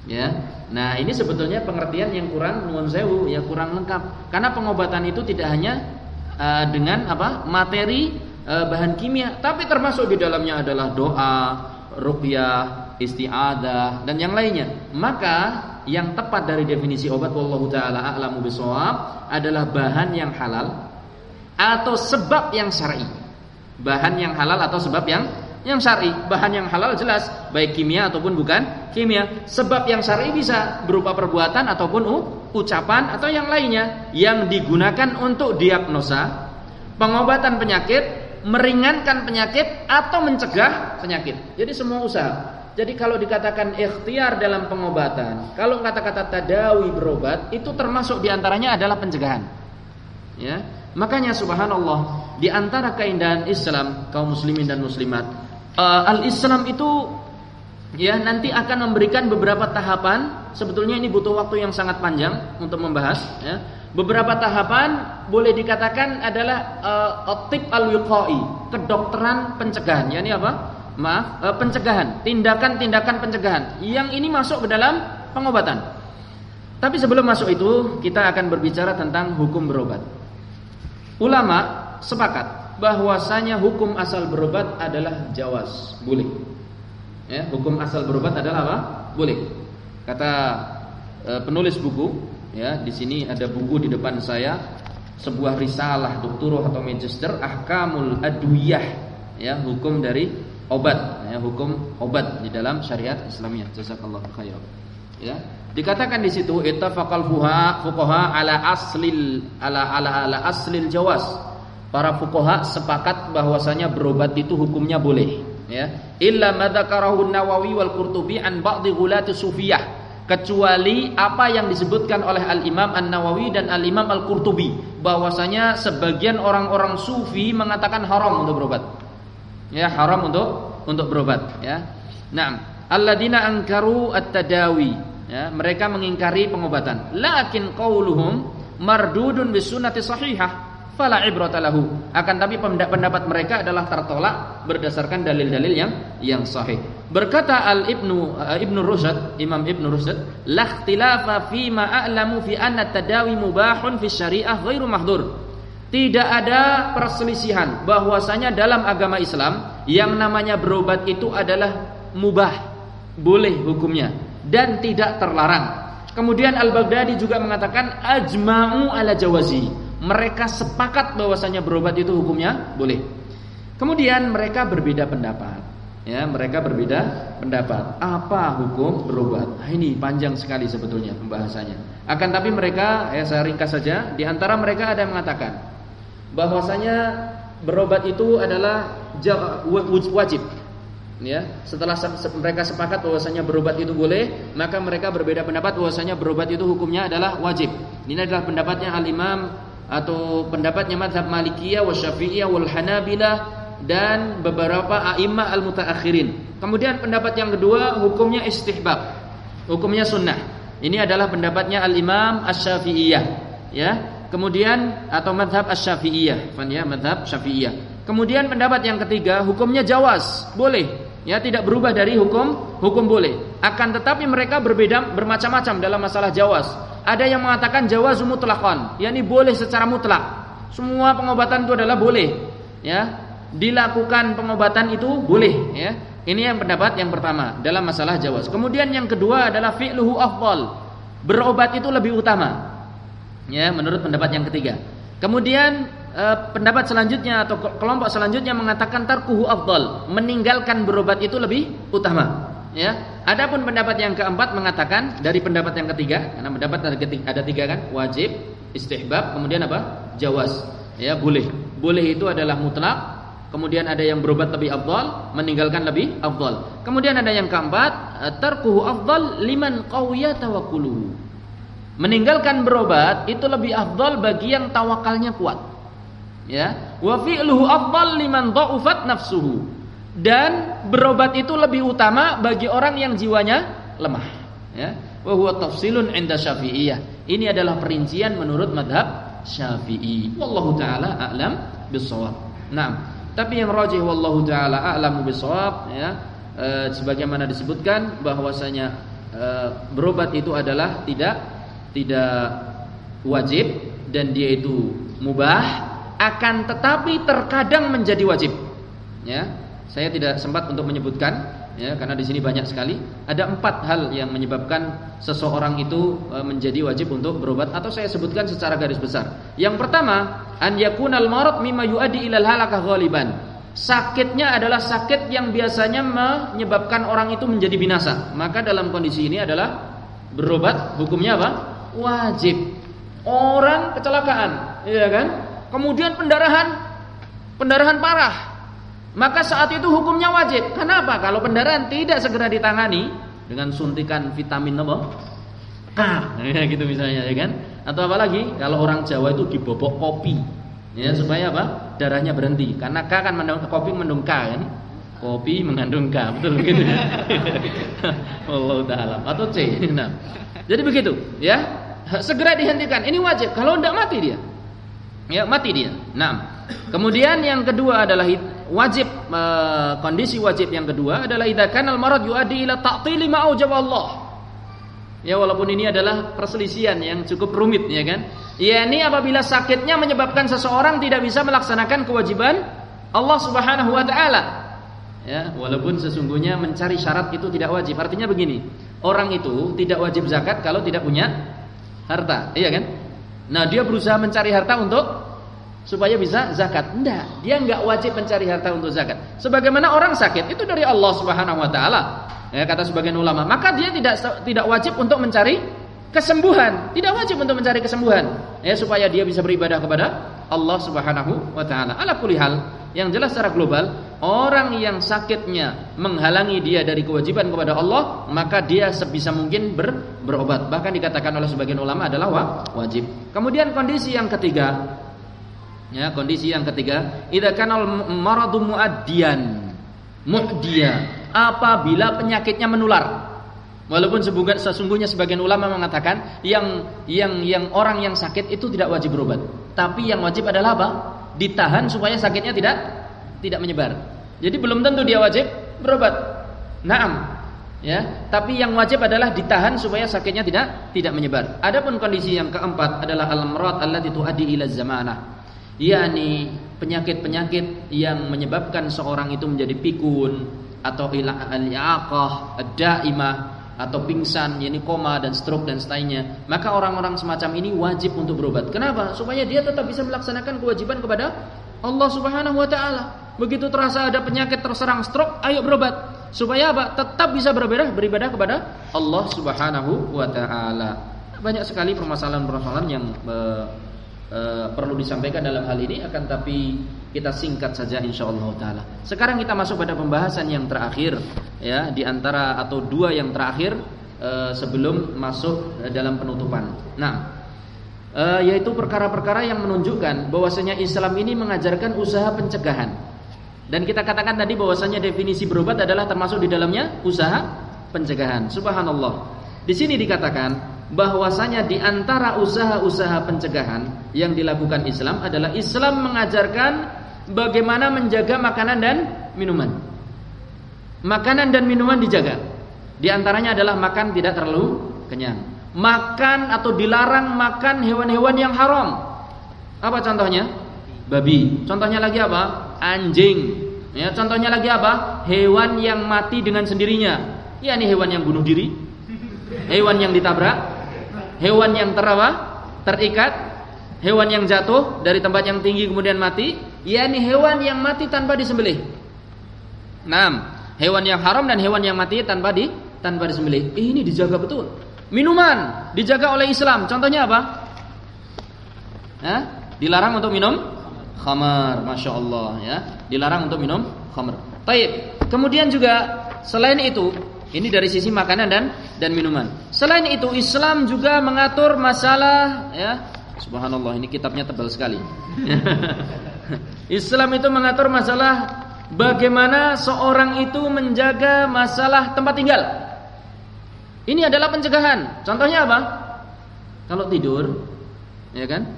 Speaker 1: Ya. Nah, ini sebetulnya pengertian yang kurang nuwun sewu, ya kurang lengkap. Karena pengobatan itu tidak hanya uh, dengan apa? materi Eh, bahan kimia, tapi termasuk di dalamnya adalah doa, ruqyah, isti'adah dan yang lainnya. Maka yang tepat dari definisi obat wallahu taala a'lamu bisawab adalah bahan yang halal atau sebab yang syar'i. Bahan yang halal atau sebab yang yang syar'i. Bahan yang halal jelas baik kimia ataupun bukan kimia. Sebab yang syar'i bisa berupa perbuatan ataupun ucapan atau yang lainnya yang digunakan untuk diagnosa, pengobatan penyakit meringankan penyakit atau mencegah penyakit. Jadi semua usaha. Jadi kalau dikatakan ikhtiar dalam pengobatan, kalau kata-kata tadawi berobat itu termasuk di antaranya adalah pencegahan. Ya, makanya subhanallah di antara keindahan Islam kaum muslimin dan muslimat, uh, al-Islam itu ya nanti akan memberikan beberapa tahapan. Sebetulnya ini butuh waktu yang sangat panjang untuk membahas. Ya Beberapa tahapan boleh dikatakan adalah uh, al-wiqai, kedokteran pencegahan. Yani apa? Maaf, uh, pencegahan, tindakan-tindakan pencegahan. Yang ini masuk ke dalam pengobatan. Tapi sebelum masuk itu, kita akan berbicara tentang hukum berobat. Ulama sepakat bahwasanya hukum asal berobat adalah jawas, boleh. Ya, hukum asal berobat adalah apa? Boleh. Kata uh, penulis buku Ya, di sini ada buku di depan saya, sebuah risalah doktoral atau magister ahkamul adwiyah, ya, hukum dari obat, ya, hukum obat di dalam syariat Islamiyah. Jazakallahu khair. Ya, dikatakan di situ ittafaqal fuqaha ala aslil ala ala ala aslil jawas. Para fuqaha sepakat bahwasanya berobat itu hukumnya boleh, ya. Illa madzakarahu Nawawi wal Qurtubi an ba'dhi ghulati sufiyah kecuali apa yang disebutkan oleh Al-Imam An-Nawawi dan Al-Imam Al-Qurtubi bahwasanya sebagian orang-orang sufi mengatakan haram untuk berobat. Ya, haram untuk untuk berobat, ya. Naam, alladzina angkaru at-tadawi, ya, mereka mengingkari pengobatan. Lakin qauluhum mardudun bis sunnati sahihah fala ibrata lahu. Akan tapi pendapat mereka adalah tertolak berdasarkan dalil-dalil yang yang sahih. Berkata Al Ibnu uh, Ibnu Rusyad, Imam Ibnu Rusyad, "La ikhtilafa fi ma a'lamu fi anna tadawi mubahun fi syariah ghairu mahdur." Tidak ada perselisihan bahwasanya dalam agama Islam yang namanya berobat itu adalah mubah, boleh hukumnya dan tidak terlarang. Kemudian Al-Baghdadi juga mengatakan ajma'u ala jawazi. Mereka sepakat bahwasanya berobat itu hukumnya boleh. Kemudian mereka berbeda pendapat. Ya, mereka berbeda pendapat. Apa hukum berobat? Nah, ini panjang sekali sebetulnya pembahasannya. Akan tapi mereka, ya saya ringkas saja, di antara mereka ada yang mengatakan bahwasanya berobat itu adalah wajib ya setelah mereka sepakat bahwasanya berobat itu boleh maka mereka berbeda pendapat bahwasanya berobat itu hukumnya adalah wajib ini adalah pendapatnya al imam atau pendapatnya madhab malikiyah wa syafi'iyah wal hanabilah dan beberapa a'immah al mutaakhirin kemudian pendapat yang kedua hukumnya istihbab. Hukumnya sunnah. Ini adalah pendapatnya al imam asy-syafi'iyah ya. Kemudian atau madhab asy-syafi'iyah ya madhab syafi'iyah. Kemudian pendapat yang ketiga hukumnya jawas boleh ya. Tidak berubah dari hukum hukum boleh. Akan tetapi mereka berbeda bermacam-macam dalam masalah jawas ada yang mengatakan jawaz mutlakon yakni boleh secara mutlak. Semua pengobatan itu adalah boleh ya. Dilakukan pengobatan itu boleh ya. Ini yang pendapat yang pertama dalam masalah jawas kemudian yang kedua adalah fi'luhu afdal berobat itu lebih utama ya menurut pendapat yang ketiga. Kemudian Eh, pendapat selanjutnya atau kelompok selanjutnya mengatakan tarkuhu afdal, meninggalkan berobat itu lebih utama. Ya. Adapun pendapat yang keempat mengatakan dari pendapat yang ketiga, karena pendapat ada tiga, ada tiga kan, wajib, istihbab, kemudian apa? Jawaz. Ya, boleh. Boleh itu adalah mutlak, kemudian ada yang berobat lebih afdal, meninggalkan lebih afdal. Kemudian ada yang keempat, tarkuhu afdal liman qawiya. Meninggalkan berobat itu lebih afdal bagi yang tawakalnya kuat ya wa fi'luhu afdal liman dha'ufat nafsuhu dan berobat itu lebih utama bagi orang yang jiwanya lemah ya. Tafsilun inda syafi'iyah. Ini adalah perincian menurut madhab syafi'i. Wallahu taala a'lam bisawab nah tapi yang rajih wallahu taala a'lam bisawab ya. E, sebagaimana disebutkan bahwasanya e, berobat itu adalah tidak tidak wajib dan dia itu mubah akan tetapi terkadang menjadi wajib. Ya, saya tidak sempat untuk menyebutkan, ya, karena di sini banyak sekali. Ada empat hal yang menyebabkan seseorang itu e, menjadi wajib untuk berobat, atau saya sebutkan secara garis besar. Yang pertama, an yakunal marad mimma yuadi ilal halakah ghaliban. Sakitnya adalah sakit yang biasanya menyebabkan orang itu menjadi binasa. Maka dalam kondisi ini adalah berobat hukumnya apa? Wajib. Orang kecelakaan, iya kan? kemudian pendarahan pendarahan parah, maka saat itu hukumnya wajib. Kenapa? Kalau pendarahan tidak segera ditangani dengan suntikan vitamin apa? K, ya <laughs> gitu misalnya ya kan? Atau apalagi kalau orang Jawa itu dibobok kopi, ya supaya apa? Darahnya berhenti. Karena K kan mengandung kopi mengandung K kan? Kopi mengandung K, betul <laughs> begitu? Allah taala. Atau C. Nah. Jadi begitu, ya. Segera dihentikan. Ini wajib. Kalau tidak mati dia ya mati dia. Nah, kemudian yang kedua adalah wajib e, kondisi wajib yang kedua adalah idza kanal marad yuaddi ila ta'tili Allah. Ya walaupun ini adalah perselisihan yang cukup rumit ya kan. Ya ini apabila sakitnya menyebabkan seseorang tidak bisa melaksanakan kewajiban Allah Subhanahu wa taala. Ya, walaupun sesungguhnya mencari syarat itu tidak wajib. Artinya begini, orang itu tidak wajib zakat kalau tidak punya harta, iya kan? Nah, dia berusaha mencari harta untuk supaya bisa zakat. Enggak, dia enggak wajib mencari harta untuk zakat. Sebagaimana orang sakit itu dari Allah Subhanahu wa taala. Ya, kata sebagian ulama, maka dia tidak tidak wajib untuk mencari kesembuhan, tidak wajib untuk mencari kesembuhan, ya supaya dia bisa beribadah kepada Allah Subhanahu wa taala. Ala kulli hal, yang jelas secara global, orang yang sakitnya menghalangi dia dari kewajiban kepada Allah, maka dia sebisa mungkin ber, berobat. Bahkan dikatakan oleh sebagian ulama adalah wajib. Kemudian kondisi yang ketiga, ya kondisi yang ketiga, idza kana maradu muaddian, apabila penyakitnya menular. Walaupun sesungguhnya sebagian ulama mengatakan yang yang yang orang yang sakit itu tidak wajib berobat. Tapi yang wajib adalah apa? Ditahan supaya sakitnya tidak tidak menyebar. Jadi belum tentu dia wajib berobat. Naam. Ya, tapi yang wajib adalah ditahan supaya sakitnya tidak tidak menyebar. Adapun kondisi yang keempat adalah al-marad allati tuaddi ila zamanah. Yakni penyakit-penyakit yang menyebabkan seorang itu menjadi pikun atau al-i'aqah ad-daimah atau pingsan, yakni koma dan stroke dan seterusnya, maka orang-orang semacam ini wajib untuk berobat. Kenapa? Supaya dia tetap bisa melaksanakan kewajiban kepada Allah Subhanahu wa taala. Begitu terasa ada penyakit terserang stroke, ayo berobat. Supaya apa? Tetap bisa beribadah beribadah kepada Allah Subhanahu wa taala. Banyak sekali permasalahan-permasalahan yang uh, uh, perlu disampaikan dalam hal ini akan tapi kita singkat saja insyaallah taala. Sekarang kita masuk pada pembahasan yang terakhir ya di antara atau dua yang terakhir uh, sebelum masuk dalam penutupan. Nah, uh, yaitu perkara-perkara yang menunjukkan bahwasanya Islam ini mengajarkan usaha pencegahan. Dan kita katakan tadi bahwasanya definisi berobat adalah termasuk di dalamnya usaha pencegahan. Subhanallah. Di sini dikatakan bahwasanya di antara usaha-usaha pencegahan yang dilakukan Islam adalah Islam mengajarkan bagaimana menjaga makanan dan minuman. Makanan dan minuman dijaga. Di antaranya adalah makan tidak terlalu kenyang makan atau dilarang makan hewan-hewan yang haram. Apa contohnya? Babi. Contohnya lagi apa? Anjing. Ya, contohnya lagi apa? Hewan yang mati dengan sendirinya. Ya, ini hewan yang bunuh diri. Hewan yang ditabrak. Hewan yang terawa, terikat. Hewan yang jatuh dari tempat yang tinggi kemudian mati. Ya, ini hewan yang mati tanpa disembelih. Enam, hewan yang haram dan hewan yang mati tanpa di tanpa disembelih. Ini dijaga betul. Minuman dijaga oleh Islam. Contohnya apa? Hah? Dilarang untuk minum khamar, masya Allah ya. Dilarang untuk minum khamar. Taib. Kemudian juga selain itu, ini dari sisi makanan dan dan minuman. Selain itu, Islam juga mengatur masalah ya. Subhanallah, ini kitabnya tebal sekali. <laughs> Islam itu mengatur masalah bagaimana seorang itu menjaga masalah tempat tinggal. Ini adalah pencegahan. Contohnya apa? Kalau tidur, ya kan?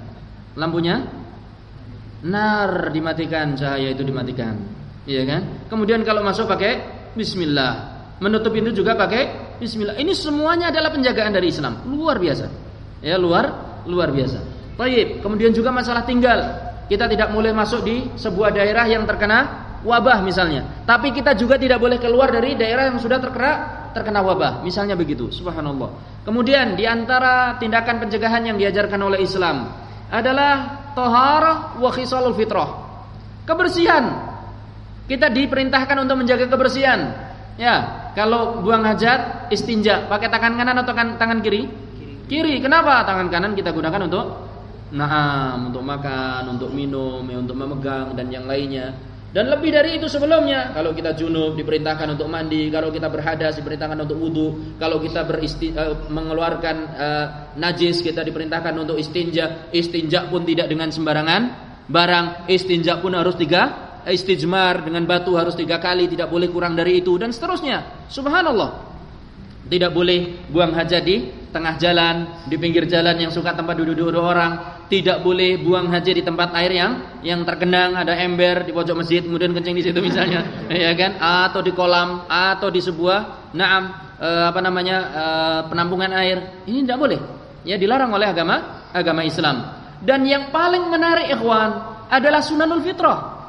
Speaker 1: Lampunya nar dimatikan, cahaya itu dimatikan. Ya kan? Kemudian kalau masuk pakai bismillah. Menutup pintu juga pakai bismillah. Ini semuanya adalah penjagaan dari Islam. Luar biasa. Ya, luar luar biasa. Baik, kemudian juga masalah tinggal. Kita tidak boleh masuk di sebuah daerah yang terkena wabah misalnya. Tapi kita juga tidak boleh keluar dari daerah yang sudah terkena terkena wabah, misalnya begitu. Subhanallah. Kemudian di antara tindakan pencegahan yang diajarkan oleh Islam adalah tohar wa khisalul fitrah. Kebersihan. Kita diperintahkan untuk menjaga kebersihan. Ya, kalau buang hajat istinja pakai tangan kanan atau tangan kiri? Kiri. Kenapa? Tangan kanan kita gunakan untuk naam, untuk makan, untuk minum, ya, untuk memegang dan yang lainnya. Dan lebih dari itu sebelumnya, kalau kita junub diperintahkan untuk mandi, kalau kita berhadas diperintahkan untuk wudhu, kalau kita beristi, uh, mengeluarkan uh, najis kita diperintahkan untuk istinja. Istinja pun tidak dengan sembarangan barang, istinja pun harus tiga istijmar dengan batu harus tiga kali, tidak boleh kurang dari itu dan seterusnya. Subhanallah. Tidak boleh buang hajat di tengah jalan, di pinggir jalan yang suka tempat duduk-duduk orang. Tidak boleh buang haji di tempat air yang yang tergenang, ada ember di pojok masjid, kemudian kencing di situ misalnya, <laughs> ya kan? Atau di kolam, atau di sebuah naam e, apa namanya e, penampungan air. Ini tidak boleh. Ya dilarang oleh agama agama Islam. Dan yang paling menarik ikhwan adalah sunanul fitrah.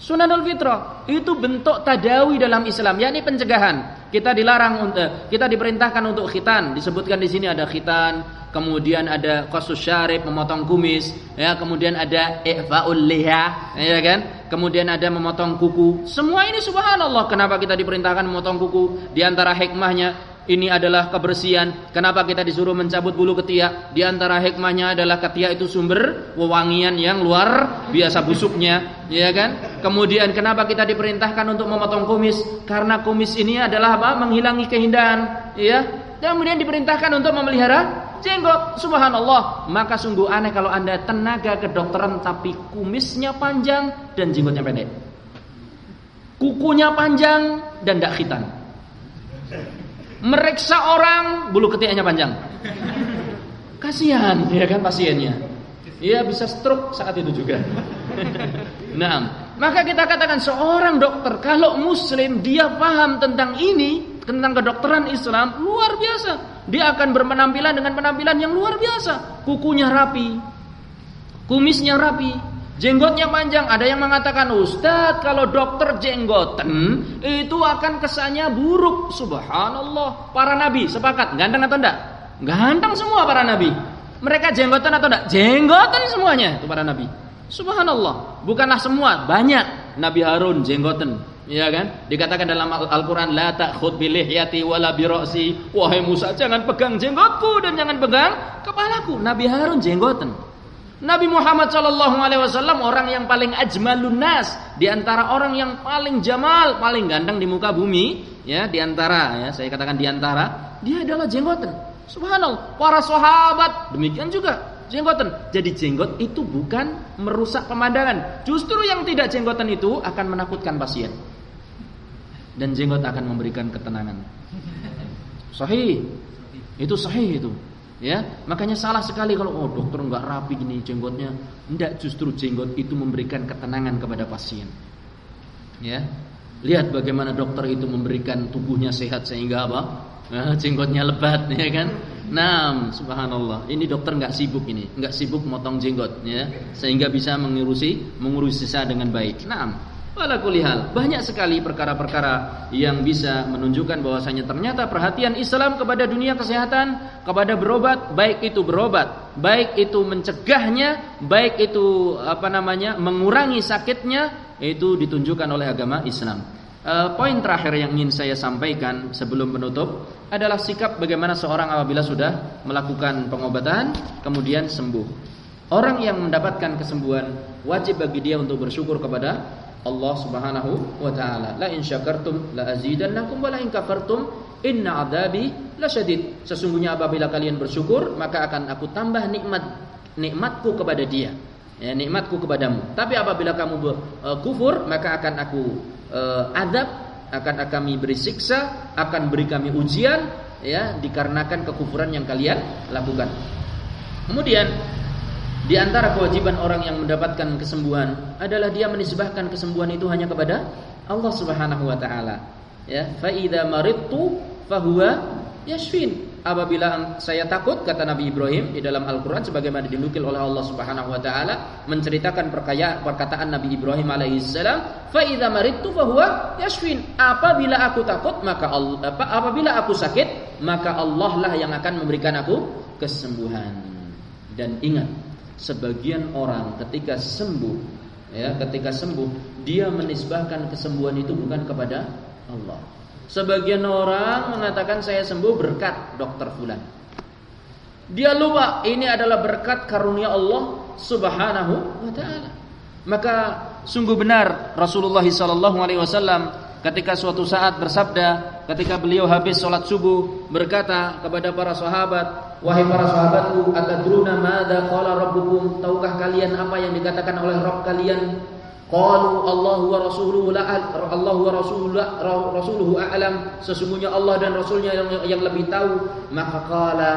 Speaker 1: Sunanul fitrah itu bentuk tadawi dalam Islam, yakni pencegahan. Kita dilarang untuk kita diperintahkan untuk khitan. Disebutkan di sini ada khitan, kemudian ada qasus syarib memotong kumis, ya, kemudian ada i'faul liha, ya kan? Kemudian ada memotong kuku. Semua ini subhanallah kenapa kita diperintahkan memotong kuku? Di antara hikmahnya ini adalah kebersihan. Kenapa kita disuruh mencabut bulu ketiak? Di antara hikmahnya adalah ketiak itu sumber wewangian yang luar biasa busuknya, ya kan? Kemudian kenapa kita diperintahkan untuk memotong kumis? Karena kumis ini adalah apa? Menghilangi keindahan, ya. Dan kemudian diperintahkan untuk memelihara jenggot. Subhanallah. Maka sungguh aneh kalau Anda tenaga kedokteran tapi kumisnya panjang dan jenggotnya pendek. Kukunya panjang dan tidak khitan meriksa orang bulu ketiaknya panjang. Kasihan ya kan pasiennya. Ia bisa stroke saat itu juga. <laughs> nah, maka kita katakan seorang dokter kalau muslim dia paham tentang ini, tentang kedokteran Islam luar biasa. Dia akan berpenampilan dengan penampilan yang luar biasa. Kukunya rapi, kumisnya rapi, Jenggotnya panjang, ada yang mengatakan Ustadz kalau dokter jenggoten itu akan kesannya buruk. Subhanallah. Para nabi sepakat, ganteng atau enggak? Ganteng semua para nabi. Mereka jenggotan atau enggak? Jenggotan semuanya itu para nabi. Subhanallah. Bukanlah semua, banyak. Nabi Harun jenggotan. Ya kan? Dikatakan dalam Al-Qur'an la ta'khud bi lihyati wala. Wahai Musa, jangan pegang jenggotku dan jangan pegang kepalaku. Nabi Harun jenggotan. Nabi Muhammad Shallallahu Alaihi Wasallam orang yang paling ajmalun nas di antara orang yang paling jamal, paling ganteng di muka bumi, ya di antara ya saya katakan di antara dia adalah jenggotan. Subhanallah, para sahabat demikian juga jenggotan. Jadi jenggot itu bukan merusak pemandangan, justru yang tidak jenggotan itu akan menakutkan pasien. Dan jenggot akan memberikan ketenangan. Sahih. Itu sahih itu. Ya, makanya salah sekali kalau oh dokter nggak rapi gini jenggotnya. Tidak justru jenggot itu memberikan ketenangan kepada pasien. Ya. Lihat bagaimana dokter itu memberikan tubuhnya sehat sehingga apa? Nah, jenggotnya lebat ya kan? Nah, subhanallah. Ini dokter nggak sibuk ini, nggak sibuk motong jenggot ya, sehingga bisa mengurusi mengurusi sisa dengan baik. Nah, Wala kulihal, banyak sekali perkara-perkara yang bisa menunjukkan bahwasanya ternyata perhatian Islam kepada dunia kesehatan, kepada berobat, baik itu berobat, baik itu mencegahnya, baik itu apa namanya mengurangi sakitnya, itu ditunjukkan oleh agama Islam. E, poin terakhir yang ingin saya sampaikan sebelum menutup adalah sikap bagaimana seorang apabila sudah melakukan pengobatan kemudian sembuh. Orang yang mendapatkan kesembuhan wajib bagi dia untuk bersyukur kepada Allah Subhanahu wa taala. La in syakartum la azidannakum wa la in kafartum inna adabi lasyadid. Sesungguhnya apabila kalian bersyukur, maka akan aku tambah nikmat nikmatku kepada dia. Ya, nikmatku kepadamu. Tapi apabila kamu uh, kufur, maka akan aku uh, adab, akan kami beri siksa, akan beri kami ujian ya dikarenakan kekufuran yang kalian lakukan. Kemudian di antara kewajiban orang yang mendapatkan kesembuhan adalah dia menisbahkan kesembuhan itu hanya kepada Allah Subhanahu wa taala. Ya, fa idza maridtu fahuwa yashfin. Apabila saya takut kata Nabi Ibrahim di dalam Al-Qur'an sebagaimana dinukil oleh Allah Subhanahu wa taala menceritakan perkaya, perkataan Nabi Ibrahim alaihissalam, fa idza maridtu fahuwa yashfin. Apabila aku takut maka Allah, apabila aku sakit maka Allah lah yang akan memberikan aku kesembuhan. Dan ingat sebagian orang ketika sembuh ya ketika sembuh dia menisbahkan kesembuhan itu bukan kepada Allah. Sebagian orang mengatakan saya sembuh berkat dokter fulan. Dia lupa ini adalah berkat karunia Allah Subhanahu wa taala. Maka sungguh benar Rasulullah sallallahu alaihi wasallam ketika suatu saat bersabda ketika beliau habis sholat subuh berkata kepada para sahabat wahai para sahabatku atadruna madza qala rabbukum? Tahukah kalian apa yang dikatakan oleh Rabb kalian? Qalu Allahu wa rasuluhu la Allahu wa rasuluhu rasuluhu a'lam. Sesungguhnya Allah dan rasulnya yang, yang lebih tahu. Maka qala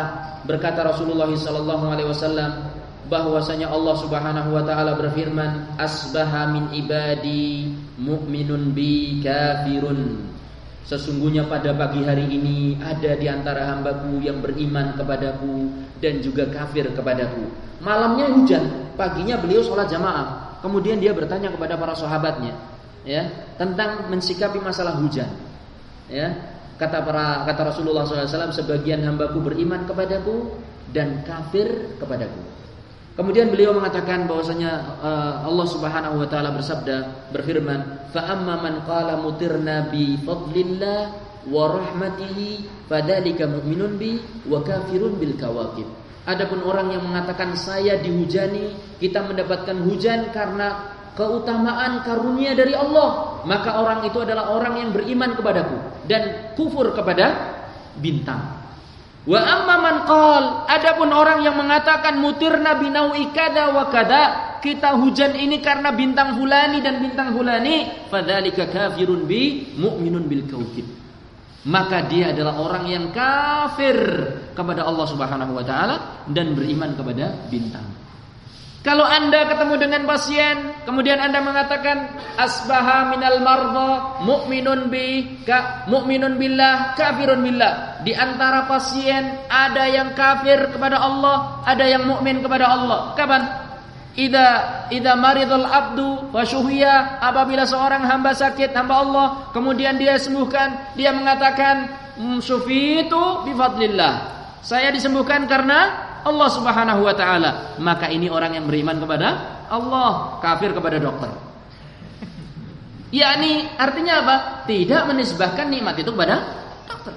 Speaker 1: berkata Rasulullah sallallahu alaihi wasallam bahwasanya Allah Subhanahu wa taala berfirman asbaha min ibadi mu'minun bi kafirun Sesungguhnya pada pagi hari ini ada di antara hambaku yang beriman kepadaku dan juga kafir kepadaku. Malamnya hujan, paginya beliau sholat jamaah. Kemudian dia bertanya kepada para sahabatnya, ya tentang mensikapi masalah hujan. Ya, kata para kata Rasulullah SAW, sebagian hambaku beriman kepadaku dan kafir kepadaku. Kemudian beliau mengatakan bahwasanya uh, Allah Subhanahu wa taala bersabda berfirman, "Fa amma man qala mutirna bi fadlillah wa rahmatihi fadzalika mu'minun bi wa kafirun bil kawakib." Adapun orang yang mengatakan saya dihujani, kita mendapatkan hujan karena keutamaan karunia dari Allah, maka orang itu adalah orang yang beriman kepadaku dan kufur kepada bintang. Wa amma man qal, adapun orang yang mengatakan mutir nabi naui kada wa kada, kita hujan ini karena bintang hulani dan bintang hulani, fadzalika kafirun bi mu'minun bil kawkib. Maka dia adalah orang yang kafir kepada Allah Subhanahu wa taala dan beriman kepada bintang. Kalau Anda ketemu dengan pasien, kemudian Anda mengatakan asbaha minal marda mu'minun bi ka mu'minun billah kafirun billah. Di antara pasien ada yang kafir kepada Allah, ada yang mukmin kepada Allah. Kapan? Ida ida maridul abdu wa apabila seorang hamba sakit hamba Allah kemudian dia sembuhkan dia mengatakan mm, syufitu bifadlillah saya disembuhkan karena Allah Subhanahu wa taala maka ini orang yang beriman kepada Allah kafir kepada dokter. Yakni artinya apa? Tidak menisbahkan nikmat itu kepada dokter.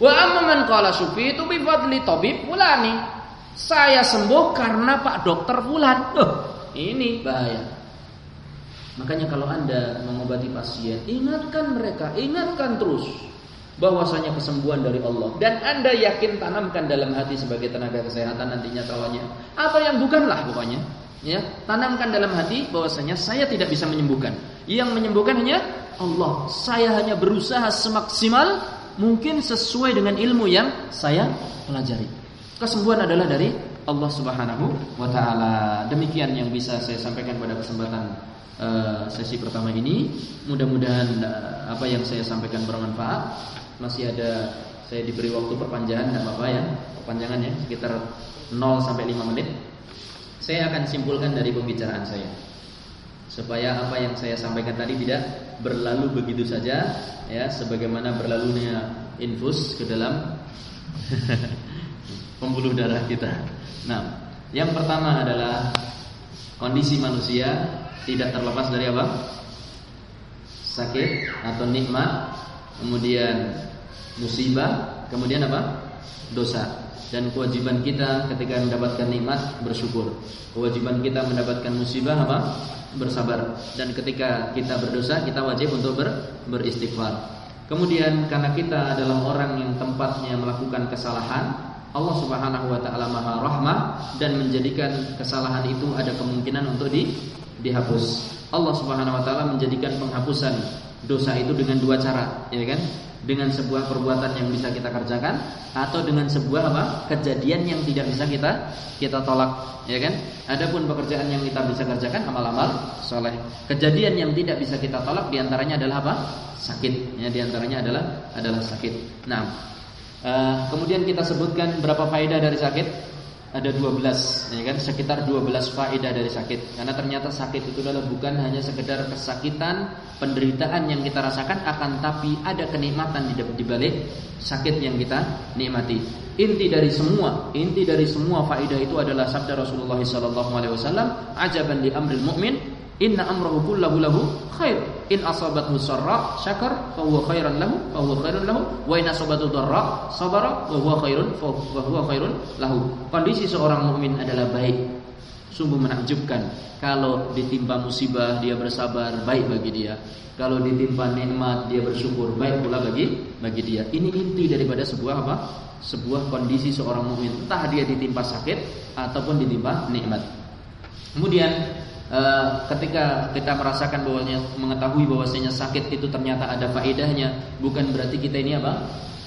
Speaker 1: Wa amma man qala syufitu bifadli tabib fulani. Saya sembuh karena Pak Dokter Fulan. Oh, ini bahaya. Makanya kalau Anda mengobati pasien, ingatkan mereka, ingatkan terus bahwasanya kesembuhan dari Allah dan Anda yakin tanamkan dalam hati sebagai tenaga kesehatan nantinya calonnya atau yang bukanlah pokoknya ya tanamkan dalam hati bahwasanya saya tidak bisa menyembuhkan yang menyembuhkan hanya Allah saya hanya berusaha semaksimal mungkin sesuai dengan ilmu yang saya pelajari Kesembuhan adalah dari Allah Subhanahu wa taala. Demikian yang bisa saya sampaikan pada kesempatan uh, sesi pertama ini. Mudah-mudahan uh, apa yang saya sampaikan bermanfaat. Masih ada saya diberi waktu perpanjangan enggak apa-apa ya. Perpanjangan ya sekitar 0 sampai 5 menit. Saya akan simpulkan dari pembicaraan saya. Supaya apa yang saya sampaikan tadi tidak berlalu begitu saja ya sebagaimana berlalunya infus ke dalam <laughs> pembuluh darah kita. Nah, yang pertama adalah kondisi manusia tidak terlepas dari apa? Sakit atau nikmat, kemudian musibah, kemudian apa? Dosa. Dan kewajiban kita ketika mendapatkan nikmat bersyukur. Kewajiban kita mendapatkan musibah apa? Bersabar. Dan ketika kita berdosa, kita wajib untuk ber, beristighfar. Kemudian karena kita adalah orang yang tempatnya melakukan kesalahan, Allah Subhanahu wa taala Maha Rahmah dan menjadikan kesalahan itu ada kemungkinan untuk di, dihapus. Allah Subhanahu wa taala menjadikan penghapusan dosa itu dengan dua cara, ya kan? Dengan sebuah perbuatan yang bisa kita kerjakan atau dengan sebuah apa? kejadian yang tidak bisa kita kita tolak, ya kan? Adapun pekerjaan yang kita bisa kerjakan amal-amal soleh. Kejadian yang tidak bisa kita tolak di antaranya adalah apa? Sakit. Ya, di antaranya adalah adalah sakit. Nah, Uh, kemudian kita sebutkan berapa faedah dari sakit? Ada 12, ya kan? Sekitar 12 faedah dari sakit. Karena ternyata sakit itu adalah bukan hanya sekedar kesakitan, penderitaan yang kita rasakan, akan tapi ada kenikmatan di balik sakit yang kita nikmati. Inti dari semua, inti dari semua faedah itu adalah sabda Rasulullah SAW, "Ajaban li amril mu'min, Inna amrahu kullahu lahu khair. In asabathu sarra syakar fa huwa khairan lahu fa huwa khairun lahu wa in asabathu dharra sabara fa huwa khairun fa huwa khairun lahu. Kondisi seorang mukmin adalah baik. Sungguh menakjubkan kalau ditimpa musibah dia bersabar baik bagi dia. Kalau ditimpa nikmat dia bersyukur baik pula bagi bagi dia. Ini inti daripada sebuah apa? Sebuah kondisi seorang mukmin entah dia ditimpa sakit ataupun ditimpa nikmat. Kemudian ketika kita merasakan bahwanya mengetahui bahwasanya sakit itu ternyata ada faedahnya, bukan berarti kita ini apa?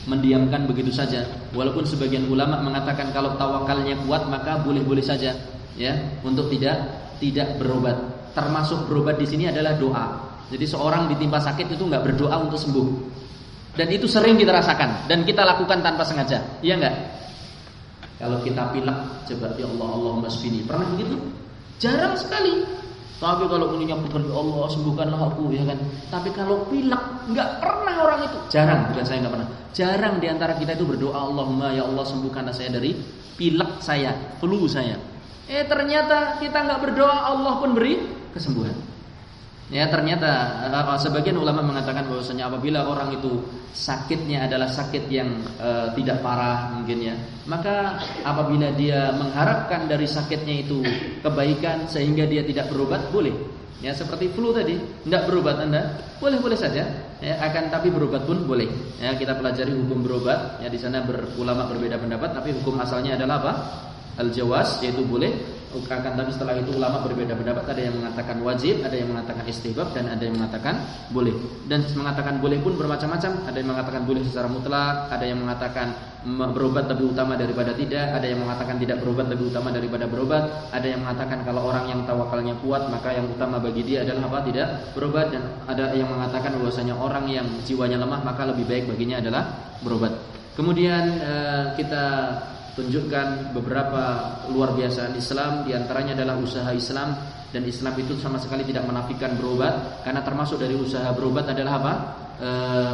Speaker 1: mendiamkan begitu saja. Walaupun sebagian ulama mengatakan kalau tawakalnya kuat maka boleh-boleh saja ya untuk tidak tidak berobat. Termasuk berobat di sini adalah doa. Jadi seorang ditimpa sakit itu nggak berdoa untuk sembuh. Dan itu sering kita rasakan dan kita lakukan tanpa sengaja. Iya enggak? Kalau kita pilek coba ya Allah Allahumma shfini. Pernah begitu? Jarang sekali. Tapi kalau punya pekerja Allah sembuhkanlah aku ya kan. Tapi kalau pilek nggak pernah orang itu. Jarang, bukan saya nggak pernah. Jarang di antara kita itu berdoa Allahumma ya Allah sembuhkanlah saya dari pilek saya, flu saya. Eh ternyata kita nggak berdoa Allah pun beri kesembuhan. Ya ternyata uh, sebagian ulama mengatakan bahwasanya apabila orang itu sakitnya adalah sakit yang uh, tidak parah mungkin ya, maka apabila dia mengharapkan dari sakitnya itu kebaikan sehingga dia tidak berobat boleh. Ya seperti flu tadi, tidak berobat Anda boleh-boleh saja, ya, akan tapi berobat pun boleh. Ya kita pelajari hukum berobat, ya di sana berulama berbeda pendapat, tapi hukum asalnya adalah apa? Al-jawaz yaitu boleh akan tapi setelah itu ulama berbeda pendapat. Ada yang mengatakan wajib ada yang mengatakan istihbab dan ada yang mengatakan boleh. Dan mengatakan boleh pun bermacam-macam. Ada yang mengatakan boleh secara mutlak ada yang mengatakan berobat lebih utama daripada tidak ada yang mengatakan tidak berobat lebih utama daripada berobat ada yang mengatakan kalau orang yang tawakalnya kuat maka yang utama bagi dia adalah apa? Tidak berobat. Dan ada yang mengatakan bahwasanya orang yang jiwanya lemah maka lebih baik baginya adalah berobat. Kemudian eh, kita tunjukkan beberapa luar biasa Islam di antaranya adalah usaha Islam dan Islam itu sama sekali tidak menafikan berobat karena termasuk dari usaha berobat adalah apa? E,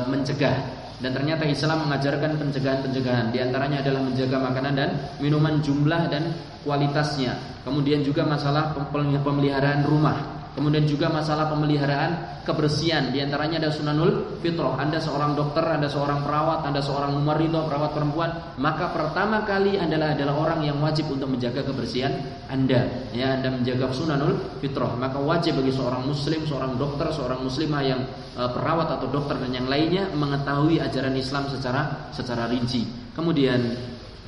Speaker 1: mencegah. Dan ternyata Islam mengajarkan pencegahan-pencegahan di antaranya adalah menjaga makanan dan minuman jumlah dan kualitasnya. Kemudian juga masalah pemeliharaan rumah Kemudian juga masalah pemeliharaan kebersihan. Di antaranya ada sunanul fitrah. Anda seorang dokter, Anda seorang perawat Anda seorang mumarrido, perawat perempuan. Maka pertama kali adalah adalah orang yang wajib untuk menjaga kebersihan Anda. Ya Anda menjaga sunanul fitrah. Maka wajib bagi seorang muslim, seorang dokter, seorang muslimah yang uh, perawat atau dokter dan yang lainnya Mengetahui ajaran Islam secara secara rinci. Kemudian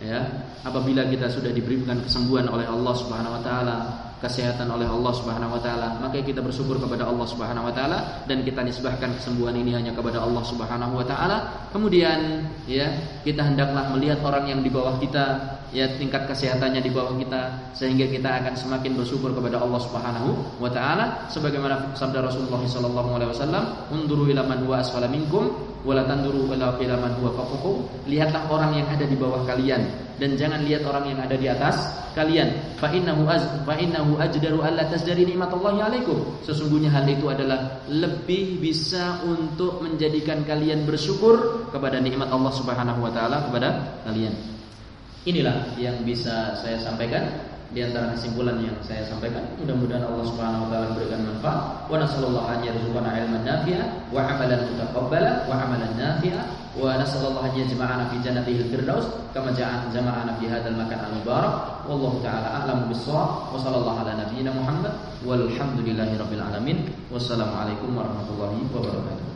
Speaker 1: ya apabila kita sudah diberikan kesembuhan oleh Allah Subhanahu wa taala kesehatan oleh Allah Subhanahu wa taala, maka kita bersyukur kepada Allah Subhanahu wa taala dan kita nisbahkan kesembuhan ini hanya kepada Allah Subhanahu wa taala. Kemudian ya, kita hendaklah melihat orang yang di bawah kita, ya tingkat kesehatannya di bawah kita sehingga kita akan semakin bersyukur kepada Allah Subhanahu wa taala sebagaimana sabda Rasulullah sallallahu alaihi wasallam, "Unduru asfala minkum wala tanduru ila man huwa fawqakum." Lihatlah orang yang ada di bawah kalian dan jangan lihat orang yang ada di atas kalian. Fa innahu az fa innahu ajdaru alla tasdari nikmatallahi alaikum. Sesungguhnya hal itu adalah lebih bisa untuk menjadikan kalian bersyukur kepada nikmat Allah Subhanahu wa taala kepada kalian. Inilah yang bisa saya sampaikan di antara kesimpulan yang saya sampaikan. Mudah-mudahan Allah Subhanahu wa taala memberikan manfaat. Wa nasallallahu an yarzuqana ilman nafi'a wa amalan mutaqabbala wa amalan nafi'a wa nasallallahu an yajma'ana fi jannatil firdaus kama jama'ana fi hadzal makan al-mubarak. Wallahu taala a'lamu bis-shawab. Wa sallallahu ala nabiyyina Muhammad walhamdulillahi rabbil alamin. Wassalamualaikum warahmatullahi wabarakatuh.